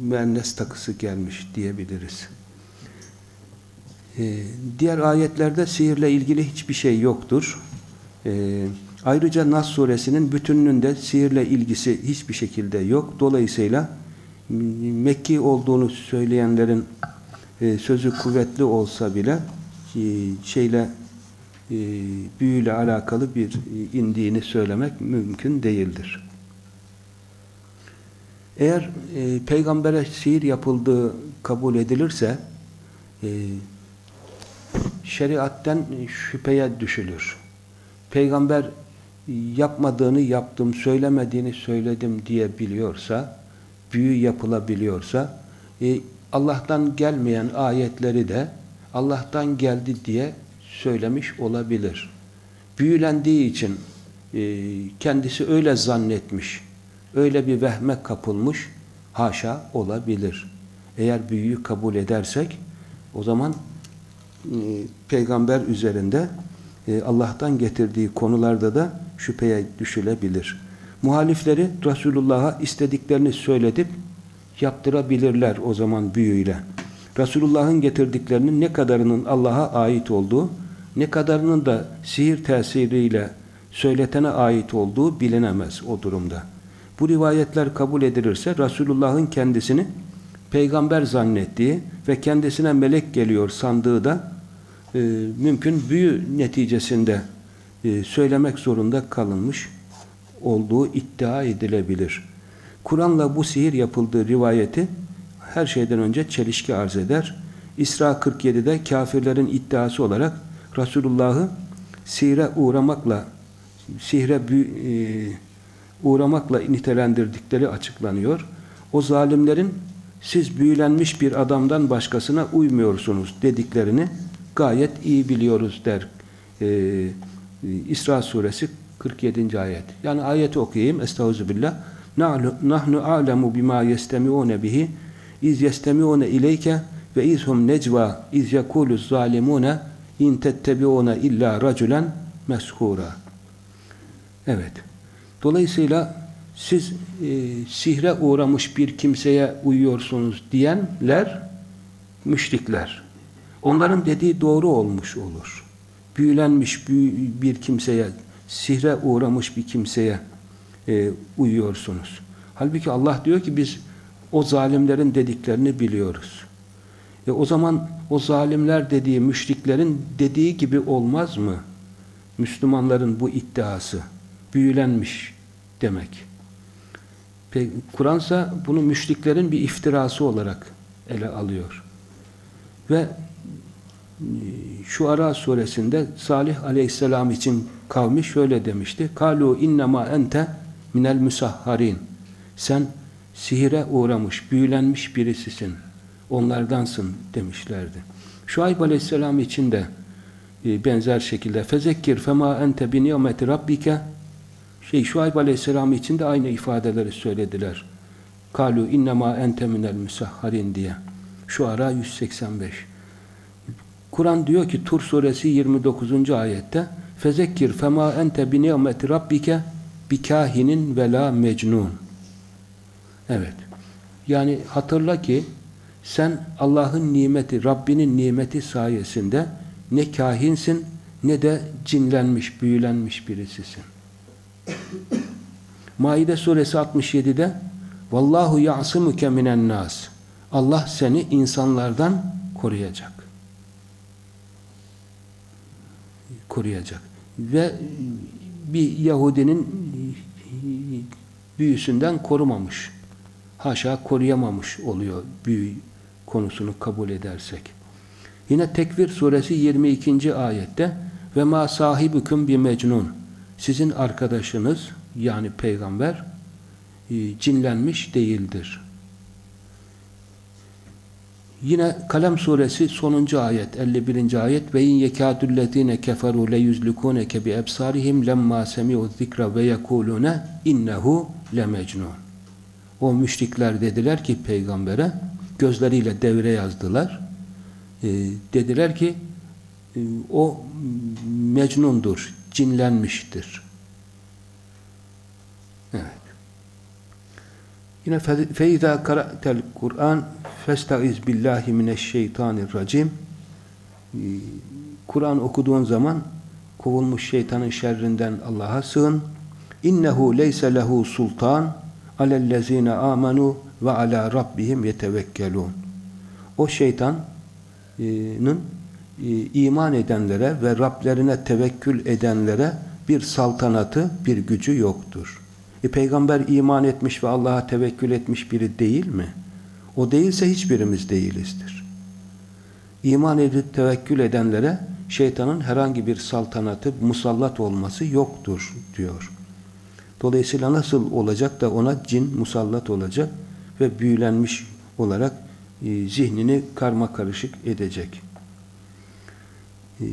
müennes takısı gelmiş diyebiliriz. E, diğer ayetlerde sihirle ilgili hiçbir şey yoktur. E, ayrıca Nas suresinin bütününde sihirle ilgisi hiçbir şekilde yok. Dolayısıyla Mekki olduğunu söyleyenlerin e, sözü kuvvetli olsa bile e, şeyle e, büyüyle alakalı bir e, indiğini söylemek mümkün değildir. Eğer e, peygambere sihir yapıldığı kabul edilirse e, şeriatten şüpheye düşülür. Peygamber yapmadığını yaptım, söylemediğini söyledim diye biliyorsa, büyü yapılabiliyorsa, e, Allah'tan gelmeyen ayetleri de Allah'tan geldi diye söylemiş olabilir. Büyülendiği için e, kendisi öyle zannetmiş, öyle bir vehme kapılmış, haşa olabilir. Eğer büyüyü kabul edersek, o zaman e, peygamber üzerinde e, Allah'tan getirdiği konularda da şüpheye düşülebilir. Muhalifleri Resulullah'a istediklerini söyledip yaptırabilirler o zaman büyüyle. Resulullah'ın getirdiklerinin ne kadarının Allah'a ait olduğu, ne kadarının da sihir tesiriyle söyletene ait olduğu bilinemez o durumda. Bu rivayetler kabul edilirse Resulullah'ın kendisini peygamber zannettiği ve kendisine melek geliyor sandığı da e, mümkün büyü neticesinde e, söylemek zorunda kalınmış olduğu iddia edilebilir. Kur'an'la bu sihir yapıldığı rivayeti her şeyden önce çelişki arz eder. İsra 47'de kafirlerin iddiası olarak Resulullah'ı sihre uğramakla sihre e, uğramakla nitelendirdikleri açıklanıyor. O zalimlerin siz büyülenmiş bir adamdan başkasına uymuyorsunuz dediklerini gayet iyi biliyoruz der. Ee, İsra suresi 47. ayet. Yani ayeti okuyayım. Estağfirullah. Nahnu a'lemu bima yestemi'une bihi iz yestemi'une ileyke ve izhum necva iz yekulu zalimune in tettebi'une illa raculen meshura. Evet. Dolayısıyla siz e, sihre uğramış bir kimseye uyuyorsunuz diyenler müşrikler. Onların dediği doğru olmuş olur. Büyülenmiş bir kimseye, sihre uğramış bir kimseye e, uyuyorsunuz. Halbuki Allah diyor ki biz o zalimlerin dediklerini biliyoruz. E o zaman o zalimler dediği, müşriklerin dediği gibi olmaz mı? Müslümanların bu iddiası. Büyülenmiş demek. Kur'ansa bunu müşriklerin bir iftirası olarak ele alıyor. Ve e, şu Ara suresinde Salih aleyhisselam için kavmi şöyle demişti. Kalu innema ente minel musahharin. Sen sihire uğramış, büyülenmiş birisisin. Onlardansın demişlerdi. Şuayb aleyhisselam için de e, benzer şekilde fezekkir fema ente bi nimeti rabbike şey Şuayb aleyhisselam için de aynı ifadeleri söylediler. Kalu innema ente minel musahharin diye. Şu ara 185. Kur'an diyor ki Tur suresi 29. ayette fezekkir fema ente bi nimeti rabbike bikahinin vela mecnun. Evet. Yani hatırla ki sen Allah'ın nimeti, Rabbinin nimeti sayesinde ne kahinsin ne de cinlenmiş, büyülenmiş birisisin. Maide suresi 67'de Vallahu ya'simuke minen nas. Allah seni insanlardan koruyacak. Koruyacak. Ve bir Yahudinin büyüsünden korumamış. Haşa koruyamamış oluyor büyü konusunu kabul edersek. Yine Tekvir suresi 22. ayette ve ma sahibüküm bir mecnun sizin arkadaşınız yani peygamber e, cinlenmiş değildir. Yine Kalem suresi sonuncu ayet 51. ayet ve in yekâdüllezîne keferû leyuzlukûneke bi ebsârihim lemma semi'u zikra ve yekulûne innehu lemecnun. O müşrikler dediler ki peygambere gözleriyle devre yazdılar. E, dediler ki e, o mecnundur, cinlenmiştir. Evet. Yine feiza kara'tel Kur'an festaiz billahi mineşşeytanirracim ee, Kur'an okuduğun zaman kovulmuş şeytanın şerrinden Allah'a sığın. İnnehu leyse lehu sultan alellezine amenu ve ala rabbihim yetevekkelun. O şeytanın e, iman edenlere ve Rablerine tevekkül edenlere bir saltanatı, bir gücü yoktur. E, peygamber iman etmiş ve Allah'a tevekkül etmiş biri değil mi? O değilse hiçbirimiz değilizdir. İman edip tevekkül edenlere şeytanın herhangi bir saltanatı, musallat olması yoktur diyor. Dolayısıyla nasıl olacak da ona cin musallat olacak ve büyülenmiş olarak e, zihnini karma karışık edecek. E,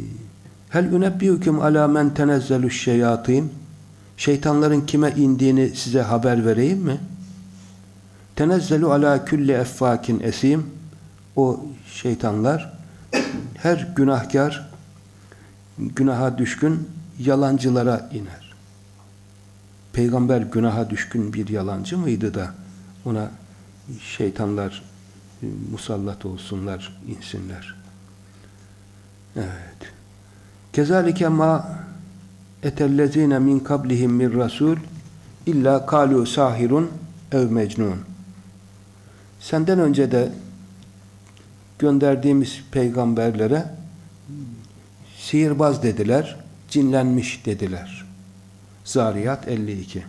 Hel ünebbiyüküm ala men tenezzelüş şeyatîn Şeytanların kime indiğini size haber vereyim mi? Tenezzelu ala külli effakin esim o şeytanlar her günahkar günaha düşkün yalancılara iner. Peygamber günaha düşkün bir yalancı mıydı da ona şeytanlar e, musallat olsunlar, insinler. Evet. Kezalike ma etellezine min kablihim min rasul illa kalu sahirun ev mecnun. Senden önce de gönderdiğimiz peygamberlere sihirbaz dediler, cinlenmiş dediler. Zariyat 52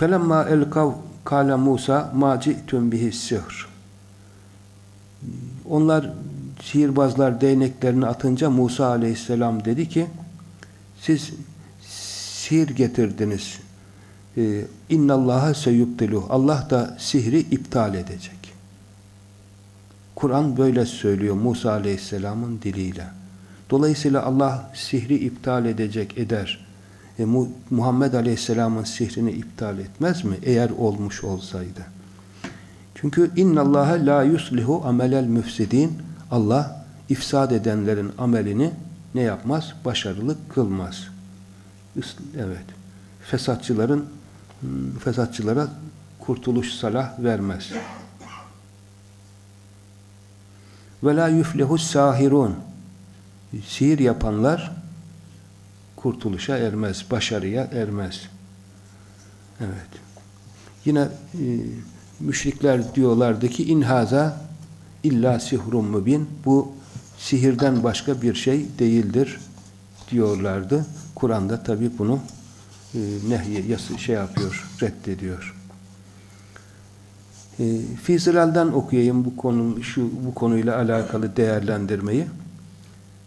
Felemma elkav kâle Musa ma ci'tüm bihi sihr. Onlar sihirbazlar değneklerini atınca Musa aleyhisselam dedi ki siz sihir getirdiniz. Ee, İnnallaha seyubdiluh. Allah da sihri iptal edecek. Kur'an böyle söylüyor Musa aleyhisselamın diliyle. Dolayısıyla Allah sihri iptal edecek eder. E, Muhammed aleyhisselamın sihrini iptal etmez mi? Eğer olmuş olsaydı. Çünkü innallaha la yuslihu amelel müfsidin Allah ifsad edenlerin amelini ne yapmaz? Başarılı kılmaz. Evet. Fesatçıların hmm, fesatçılara kurtuluş salah vermez. Ve la yuflihus sahirun sihir yapanlar kurtuluşa ermez, başarıya ermez. Evet. Yine e, müşrikler diyorlardı ki inhaza illa sihrun mübin bu sihirden başka bir şey değildir diyorlardı. Kur'an'da tabi bunu e, nehye yası şey yapıyor, reddediyor. E, Fizilal'den okuyayım bu konu şu bu konuyla alakalı değerlendirmeyi.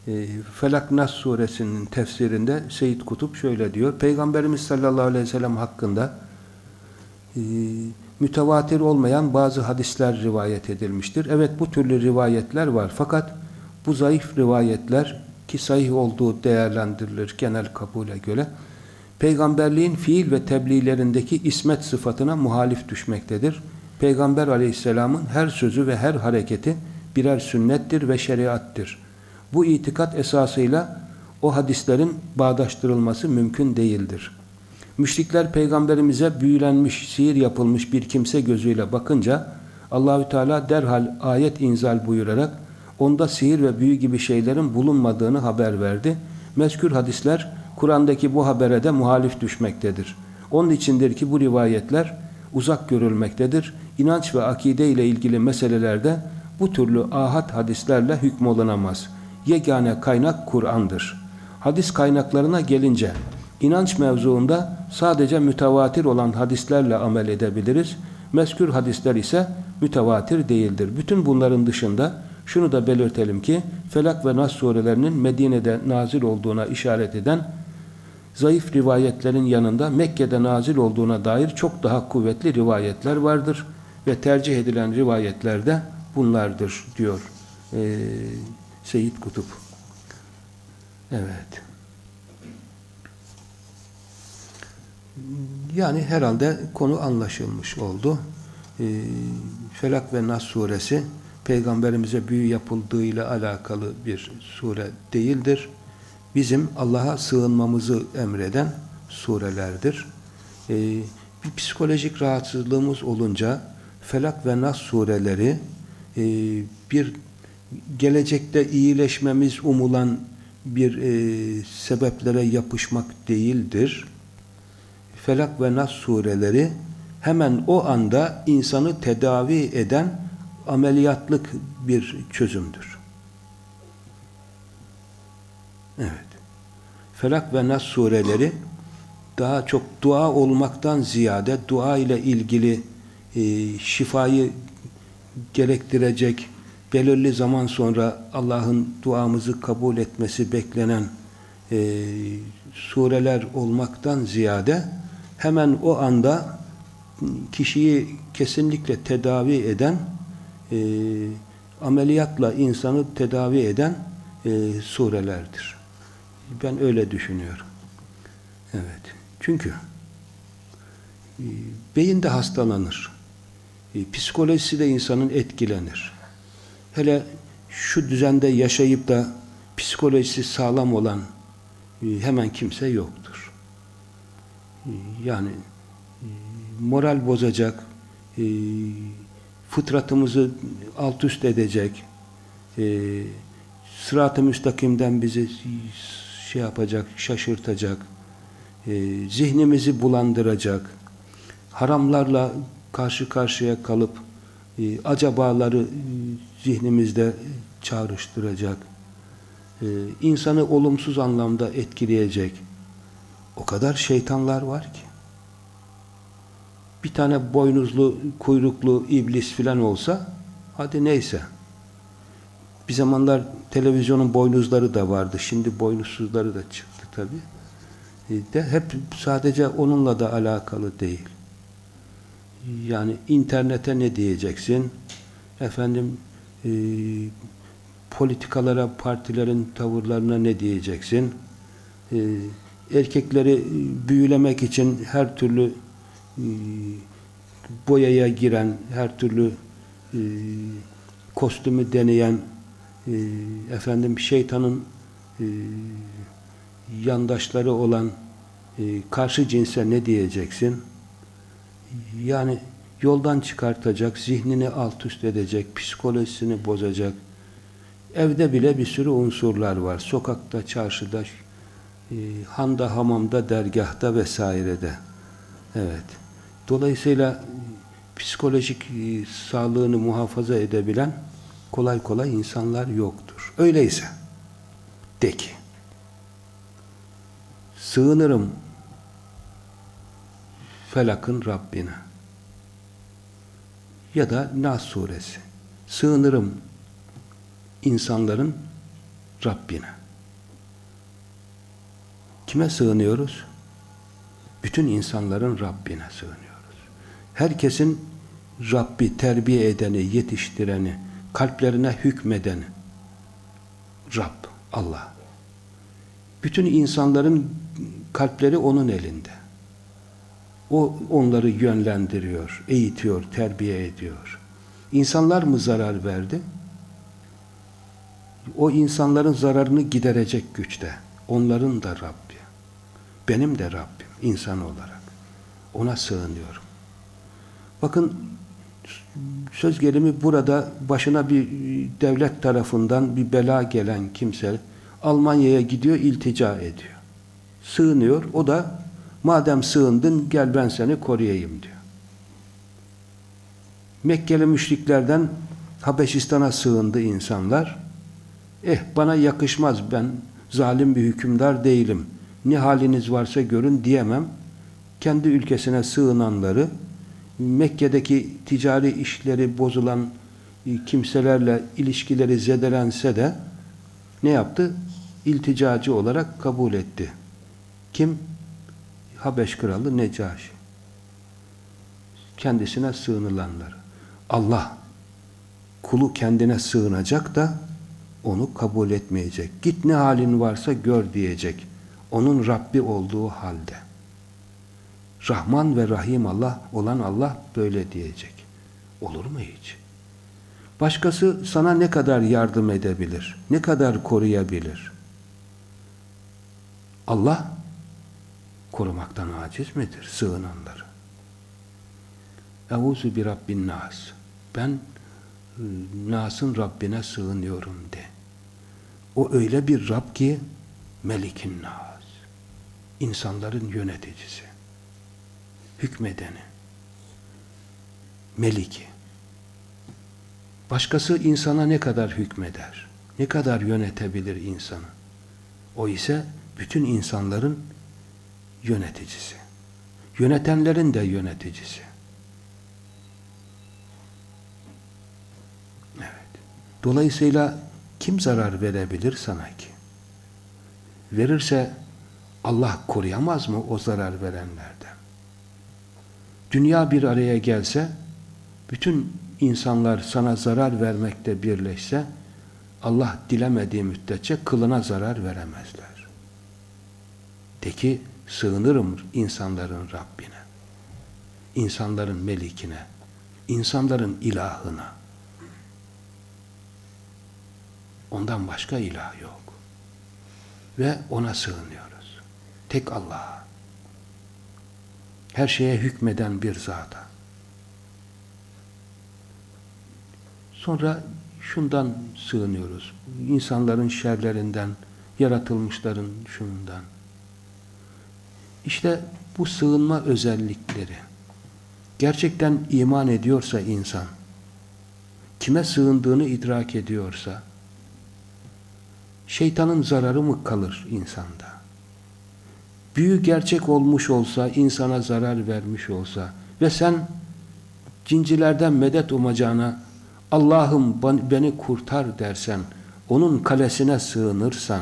E, Felak Nas suresinin tefsirinde Seyyid Kutup şöyle diyor. Peygamberimiz sallallahu aleyhi ve sellem hakkında e, mütevatir olmayan bazı hadisler rivayet edilmiştir. Evet bu türlü rivayetler var. Fakat bu zayıf rivayetler ki sahih olduğu değerlendirilir genel kabule göre peygamberliğin fiil ve tebliğlerindeki ismet sıfatına muhalif düşmektedir. Peygamber aleyhisselamın her sözü ve her hareketi birer sünnettir ve şeriattir. Bu itikat esasıyla o hadislerin bağdaştırılması mümkün değildir. Müşrikler peygamberimize büyülenmiş, sihir yapılmış bir kimse gözüyle bakınca Allahü Teala derhal ayet inzal buyurarak onda sihir ve büyü gibi şeylerin bulunmadığını haber verdi. Mezkür hadisler Kur'an'daki bu habere de muhalif düşmektedir. Onun içindir ki bu rivayetler uzak görülmektedir. İnanç ve akide ile ilgili meselelerde bu türlü ahad hadislerle hükmolunamaz. Yegane kaynak Kur'an'dır. Hadis kaynaklarına gelince inanç mevzuunda sadece mütevatir olan hadislerle amel edebiliriz. Meskür hadisler ise mütevatir değildir. Bütün bunların dışında şunu da belirtelim ki Felak ve Nas surelerinin Medine'de nazil olduğuna işaret eden zayıf rivayetlerin yanında Mekke'de nazil olduğuna dair çok daha kuvvetli rivayetler vardır ve tercih edilen rivayetler de bunlardır diyor ee, Seyyid Kutup. Evet. Yani herhalde konu anlaşılmış oldu. Ee, Felak ve Nas suresi peygamberimize büyü yapıldığıyla alakalı bir sure değildir. Bizim Allah'a sığınmamızı emreden surelerdir. Ee, bir psikolojik rahatsızlığımız olunca Felak ve Nas sureleri e, bir gelecekte iyileşmemiz umulan bir e, sebeplere yapışmak değildir. Felak ve Nas sureleri hemen o anda insanı tedavi eden ameliyatlık bir çözümdür. Evet. Felak ve Nas sureleri daha çok dua olmaktan ziyade dua ile ilgili e, şifayı gerektirecek belirli zaman sonra Allah'ın duamızı kabul etmesi beklenen e, sureler olmaktan ziyade hemen o anda kişiyi kesinlikle tedavi eden e, ameliyatla insanı tedavi eden e, surelerdir. Ben öyle düşünüyorum. Evet. Çünkü e, beyin de hastalanır. E, psikolojisi de insanın etkilenir. Hele şu düzende yaşayıp da psikolojisi sağlam olan e, hemen kimse yoktur. E, yani e, moral bozacak, fıtratımızı alt üst edecek, sırat-ı müstakimden bizi şey yapacak, şaşırtacak, zihnimizi bulandıracak, haramlarla karşı karşıya kalıp e, acabaları zihnimizde çağrıştıracak, e, insanı olumsuz anlamda etkileyecek o kadar şeytanlar var ki. Bir tane boynuzlu, kuyruklu iblis filan olsa hadi neyse. Bir zamanlar televizyonun boynuzları da vardı. Şimdi boynuzsuzları da çıktı tabi. E, de hep sadece onunla da alakalı değil. Yani internete ne diyeceksin? Efendim e, politikalara, partilerin tavırlarına ne diyeceksin? E, erkekleri büyülemek için her türlü e, boyaya giren, her türlü e, kostümü deneyen e, efendim şeytanın e, yandaşları olan e, karşı cinse ne diyeceksin? Yani yoldan çıkartacak, zihnini alt üst edecek, psikolojisini bozacak. Evde bile bir sürü unsurlar var. Sokakta, çarşıda, e, handa, hamamda, dergahta vesairede. Evet. Dolayısıyla psikolojik e, sağlığını muhafaza edebilen kolay kolay insanlar yoktur. Öyleyse de ki sığınırım felakın Rabbine ya da Nas suresi sığınırım insanların Rabbine. Kime sığınıyoruz? Bütün insanların Rabbine sığınıyoruz. Herkesin Rabbi terbiye edeni, yetiştireni, kalplerine hükmedeni Rab, Allah. Bütün insanların kalpleri onun elinde. O onları yönlendiriyor, eğitiyor, terbiye ediyor. İnsanlar mı zarar verdi? O insanların zararını giderecek güçte. Onların da Rabbi. Benim de Rabbim insan olarak. Ona sığınıyorum. Bakın söz gelimi burada başına bir devlet tarafından bir bela gelen kimse Almanya'ya gidiyor iltica ediyor. Sığınıyor. O da madem sığındın gel ben seni koruyayım diyor. Mekkeli müşriklerden Habeşistan'a sığındı insanlar. Eh bana yakışmaz ben zalim bir hükümdar değilim. Ne haliniz varsa görün diyemem. Kendi ülkesine sığınanları Mekke'deki ticari işleri bozulan e, kimselerle ilişkileri zedelense de ne yaptı? İlticacı olarak kabul etti. Kim? Habeş kralı Necaşi. Kendisine sığınılanlar. Allah kulu kendine sığınacak da onu kabul etmeyecek. Git ne halin varsa gör diyecek. Onun Rabbi olduğu halde. Rahman ve Rahim Allah olan Allah böyle diyecek. Olur mu hiç? Başkası sana ne kadar yardım edebilir? Ne kadar koruyabilir? Allah korumaktan aciz midir sığınanları? Evuzu bi Rabbin nas. Ben ıı, Nas'ın Rabbine sığınıyorum de. O öyle bir Rab ki Melikin Nas. İnsanların yöneticisi hükmedeni, meliki. Başkası insana ne kadar hükmeder, ne kadar yönetebilir insanı. O ise bütün insanların yöneticisi. Yönetenlerin de yöneticisi. Evet. Dolayısıyla kim zarar verebilir sana ki? Verirse Allah koruyamaz mı o zarar verenlerden? Dünya bir araya gelse, bütün insanlar sana zarar vermekte birleşse, Allah dilemediği müddetçe kılına zarar veremezler. De ki, sığınırım insanların Rabbine, insanların melikine, insanların ilahına. Ondan başka ilah yok. Ve ona sığınıyoruz. Tek Allah'a her şeye hükmeden bir zata. Sonra şundan sığınıyoruz. İnsanların şerlerinden, yaratılmışların şundan. İşte bu sığınma özellikleri. Gerçekten iman ediyorsa insan, kime sığındığını idrak ediyorsa, şeytanın zararı mı kalır insanda? büyü gerçek olmuş olsa, insana zarar vermiş olsa ve sen cincilerden medet umacağına Allah'ım beni kurtar dersen, onun kalesine sığınırsan,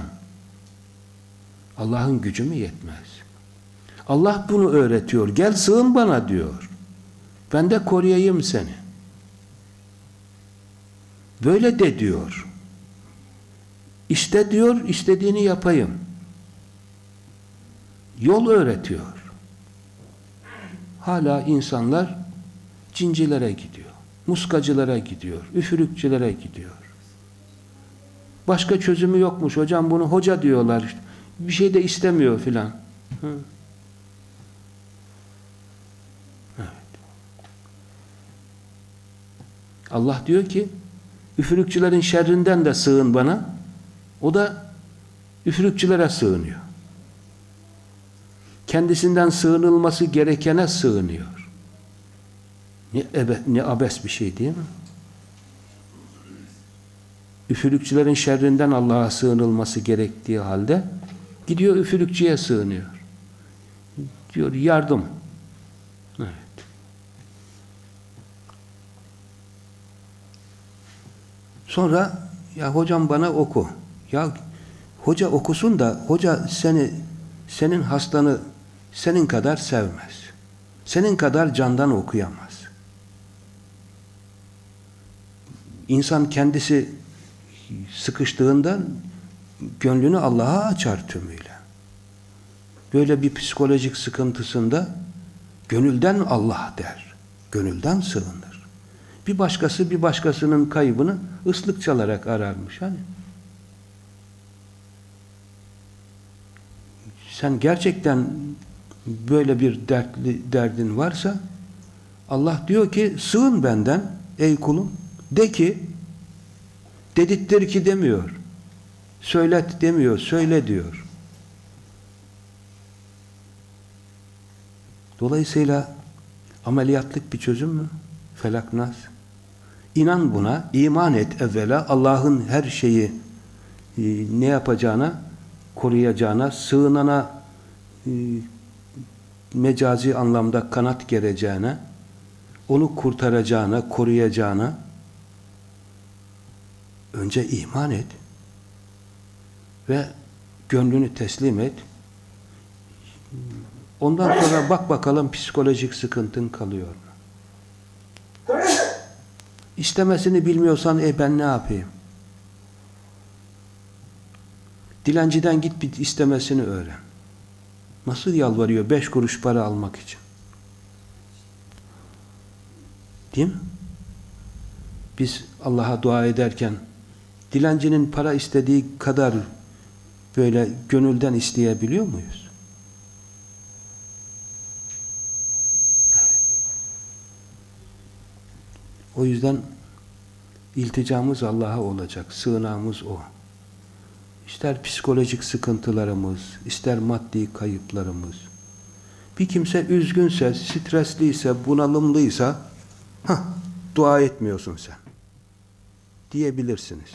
Allah'ın gücü mü yetmez? Allah bunu öğretiyor. Gel sığın bana diyor. Ben de koruyayım seni. Böyle de diyor. İste diyor, istediğini yapayım yol öğretiyor. Hala insanlar cincilere gidiyor. Muskacılara gidiyor. Üfürükçülere gidiyor. Başka çözümü yokmuş. Hocam bunu hoca diyorlar. İşte. Bir şey de istemiyor filan. Allah diyor ki üfürükçülerin şerrinden de sığın bana. O da üfürükçülere sığınıyor kendisinden sığınılması gerekene sığınıyor. Ne, ebe, ne abes bir şey değil mi? Üfürükçülerin şerrinden Allah'a sığınılması gerektiği halde gidiyor üfürükçüye sığınıyor. Diyor yardım. Sonra ya hocam bana oku. Ya Hoca okusun da hoca seni senin hastanı senin kadar sevmez. Senin kadar candan okuyamaz. İnsan kendisi sıkıştığında gönlünü Allah'a açar tümüyle. Böyle bir psikolojik sıkıntısında gönülden Allah der. Gönülden sığınır. Bir başkası bir başkasının kaybını ıslık çalarak ararmış. Hani sen gerçekten böyle bir dertli derdin varsa Allah diyor ki sığın benden ey kulum de ki dedittir ki demiyor söylet demiyor söyle diyor dolayısıyla ameliyatlık bir çözüm mü? felak nas inan buna iman et evvela Allah'ın her şeyi e, ne yapacağına koruyacağına sığınana e, mecazi anlamda kanat gereceğine, onu kurtaracağına, koruyacağına önce iman et ve gönlünü teslim et. Ondan sonra bak bakalım psikolojik sıkıntın kalıyor mu? İstemesini bilmiyorsan e ben ne yapayım? Dilenciden git bir istemesini öğren. Nasıl yalvarıyor beş kuruş para almak için? Değil mi? Biz Allah'a dua ederken dilencinin para istediği kadar böyle gönülden isteyebiliyor muyuz? Evet. O yüzden ilticamız Allah'a olacak. Sığınağımız O. İster psikolojik sıkıntılarımız, ister maddi kayıplarımız. Bir kimse üzgünse, stresliyse, bunalımlıysa hah, dua etmiyorsun sen. Diyebilirsiniz.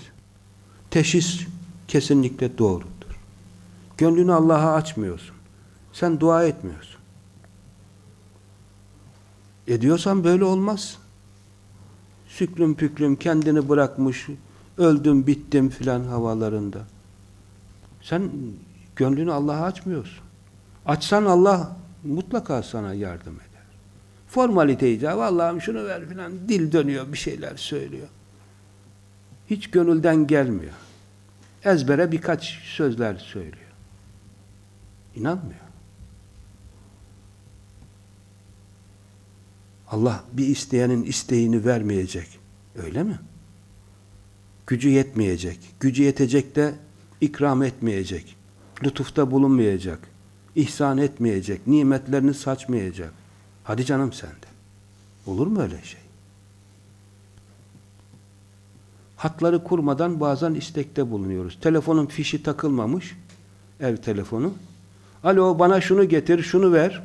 Teşhis kesinlikle doğrudur. Gönlünü Allah'a açmıyorsun. Sen dua etmiyorsun. Ediyorsan böyle olmaz. Süklüm püklüm kendini bırakmış, öldüm bittim filan havalarında. Sen gönlünü Allah'a açmıyorsun. Açsan Allah mutlaka sana yardım eder. Formalite icabı Allah'ım şunu ver filan dil dönüyor bir şeyler söylüyor. Hiç gönülden gelmiyor. Ezbere birkaç sözler söylüyor. İnanmıyor. Allah bir isteyenin isteğini vermeyecek. Öyle mi? Gücü yetmeyecek. Gücü yetecek de ikram etmeyecek, lütufta bulunmayacak, ihsan etmeyecek, nimetlerini saçmayacak. Hadi canım sende. Olur mu öyle şey? Hatları kurmadan bazen istekte bulunuyoruz. Telefonun fişi takılmamış, ev telefonu. Alo bana şunu getir, şunu ver.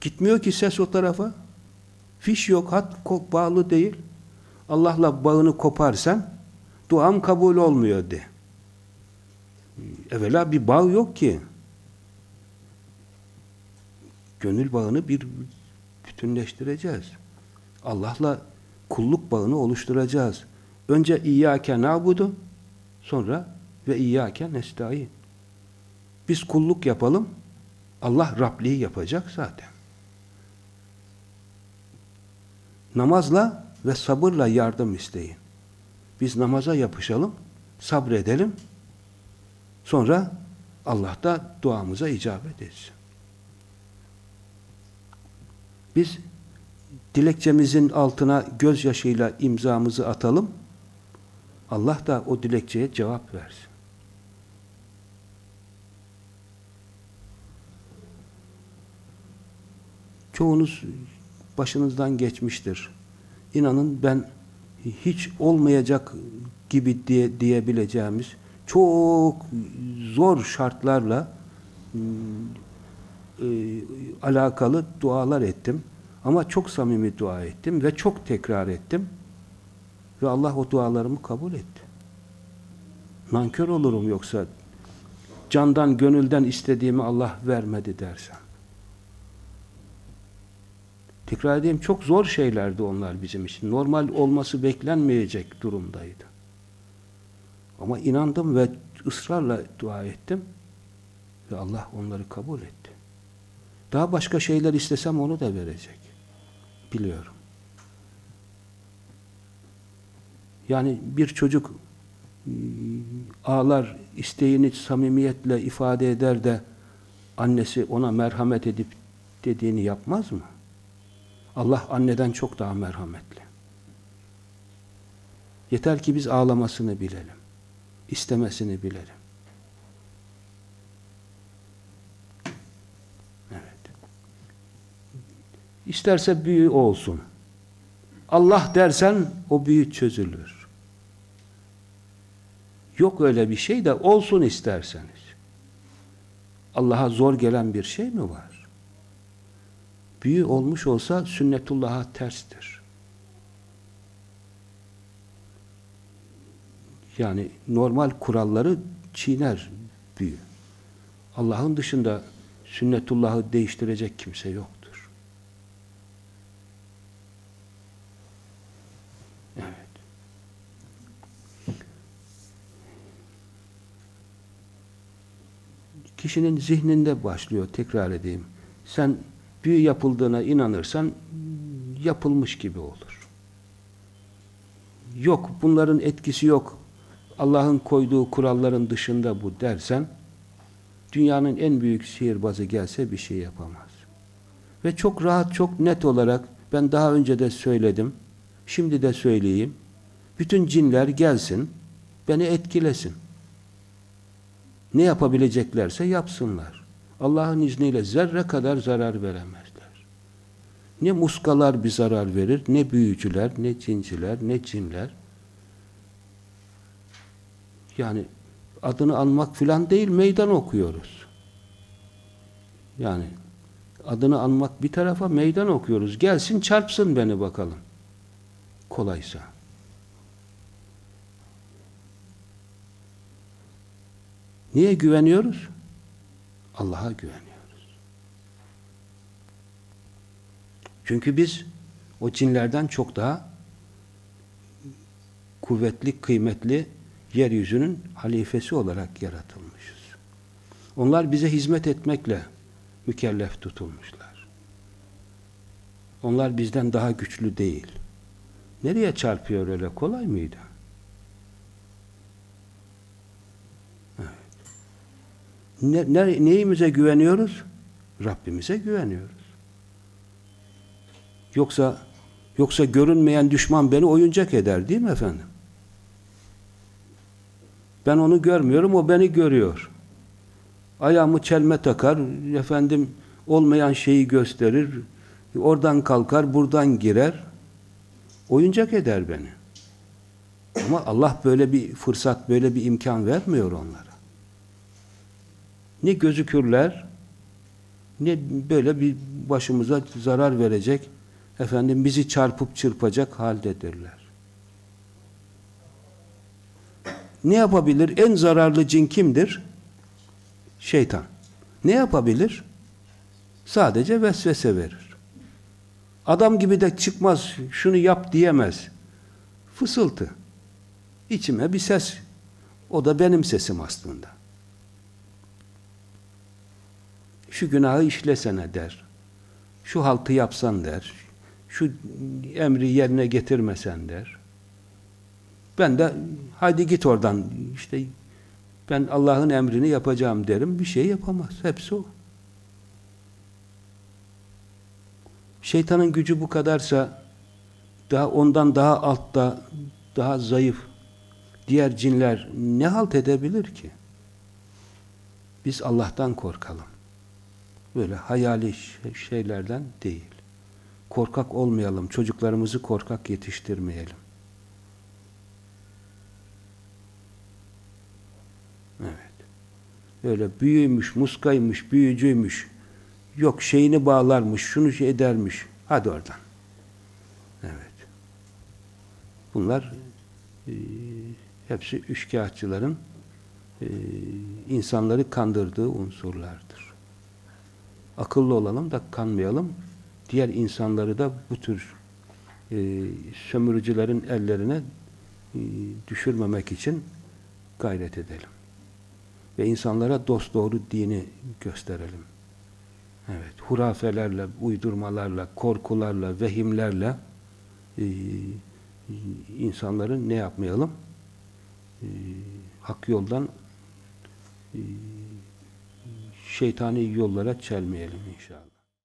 Gitmiyor ki ses o tarafa. Fiş yok, hat bağlı değil. Allah'la bağını koparsan duam kabul olmuyor de evvela bir bağ yok ki. Gönül bağını bir bütünleştireceğiz. Allah'la kulluk bağını oluşturacağız. Önce İyyâke nâbudu sonra ve İyyâke nestaîn. Biz kulluk yapalım. Allah Rabliği yapacak zaten. Namazla ve sabırla yardım isteyin. Biz namaza yapışalım, sabredelim, Sonra Allah da duamıza icabet etsin. Biz dilekçemizin altına gözyaşıyla imzamızı atalım. Allah da o dilekçeye cevap versin. Çoğunuz başınızdan geçmiştir. İnanın ben hiç olmayacak gibi diye, diyebileceğimiz çok zor şartlarla e, alakalı dualar ettim. Ama çok samimi dua ettim ve çok tekrar ettim. Ve Allah o dualarımı kabul etti. Nankör olurum yoksa candan, gönülden istediğimi Allah vermedi dersem. Tekrar edeyim çok zor şeylerdi onlar bizim için. Normal olması beklenmeyecek durumdaydı. Ama inandım ve ısrarla dua ettim ve Allah onları kabul etti. Daha başka şeyler istesem onu da verecek. Biliyorum. Yani bir çocuk ıı, ağlar, isteğini samimiyetle ifade eder de annesi ona merhamet edip dediğini yapmaz mı? Allah anneden çok daha merhametli. Yeter ki biz ağlamasını bilelim. istemesini bilelim. Evet. İsterse büyü olsun. Allah dersen o büyü çözülür. Yok öyle bir şey de olsun isterseniz. Allah'a zor gelen bir şey mi var? Büyü olmuş olsa sünnetullah'a terstir. Yani normal kuralları çiğner büyü. Allah'ın dışında sünnetullah'ı değiştirecek kimse yoktur. Evet. Kişinin zihninde başlıyor, tekrar edeyim. Sen büyü yapıldığına inanırsan yapılmış gibi olur. Yok, bunların etkisi yok. Allah'ın koyduğu kuralların dışında bu dersen dünyanın en büyük sihirbazı gelse bir şey yapamaz. Ve çok rahat, çok net olarak ben daha önce de söyledim, şimdi de söyleyeyim. Bütün cinler gelsin, beni etkilesin. Ne yapabileceklerse yapsınlar. Allah'ın izniyle zerre kadar zarar veremezler. Ne muskalar bir zarar verir, ne büyücüler, ne cinciler, ne cinler. Yani adını anmak filan değil, meydan okuyoruz. Yani adını anmak bir tarafa meydan okuyoruz. Gelsin çarpsın beni bakalım. Kolaysa. Niye güveniyoruz? Allah'a güveniyoruz. Çünkü biz o cinlerden çok daha kuvvetli, kıymetli yeryüzünün halifesi olarak yaratılmışız. Onlar bize hizmet etmekle mükellef tutulmuşlar. Onlar bizden daha güçlü değil. Nereye çarpıyor öyle? Kolay mıydı? Ne, ne, neyimize güveniyoruz? Rabbimize güveniyoruz. Yoksa yoksa görünmeyen düşman beni oyuncak eder değil mi efendim? Ben onu görmüyorum, o beni görüyor. Ayağımı çelme takar, efendim olmayan şeyi gösterir, oradan kalkar, buradan girer, oyuncak eder beni. Ama Allah böyle bir fırsat, böyle bir imkan vermiyor onlara. Ne gözükürler, ne böyle bir başımıza zarar verecek, efendim bizi çarpıp çırpacak haldedirler. ne yapabilir? En zararlı cin kimdir? Şeytan. Ne yapabilir? Sadece vesvese verir. Adam gibi de çıkmaz, şunu yap diyemez. Fısıltı. İçime bir ses. O da benim sesim aslında. Şu günahı işlesene der. Şu haltı yapsan der. Şu emri yerine getirmesen der. Ben de hadi git oradan işte ben Allah'ın emrini yapacağım derim. Bir şey yapamaz. Hepsi o. Şeytanın gücü bu kadarsa daha ondan daha altta daha zayıf diğer cinler ne halt edebilir ki? Biz Allah'tan korkalım. Böyle hayali şeylerden değil. Korkak olmayalım. Çocuklarımızı korkak yetiştirmeyelim. öyle büyüymüş, muskaymış, büyücüymüş, yok şeyini bağlarmış, şunu şey edermiş. Hadi oradan. Evet. Bunlar e, hepsi üçkağıtçıların e, insanları kandırdığı unsurlardır. Akıllı olalım da kanmayalım. Diğer insanları da bu tür e, sömürücülerin ellerine e, düşürmemek için gayret edelim. ve insanlara dosdoğru dini gösterelim. Evet, hurafelerle, uydurmalarla, korkularla, vehimlerle e, insanları ne yapmayalım? E, hak yoldan e, şeytani yollara çelmeyelim inşallah.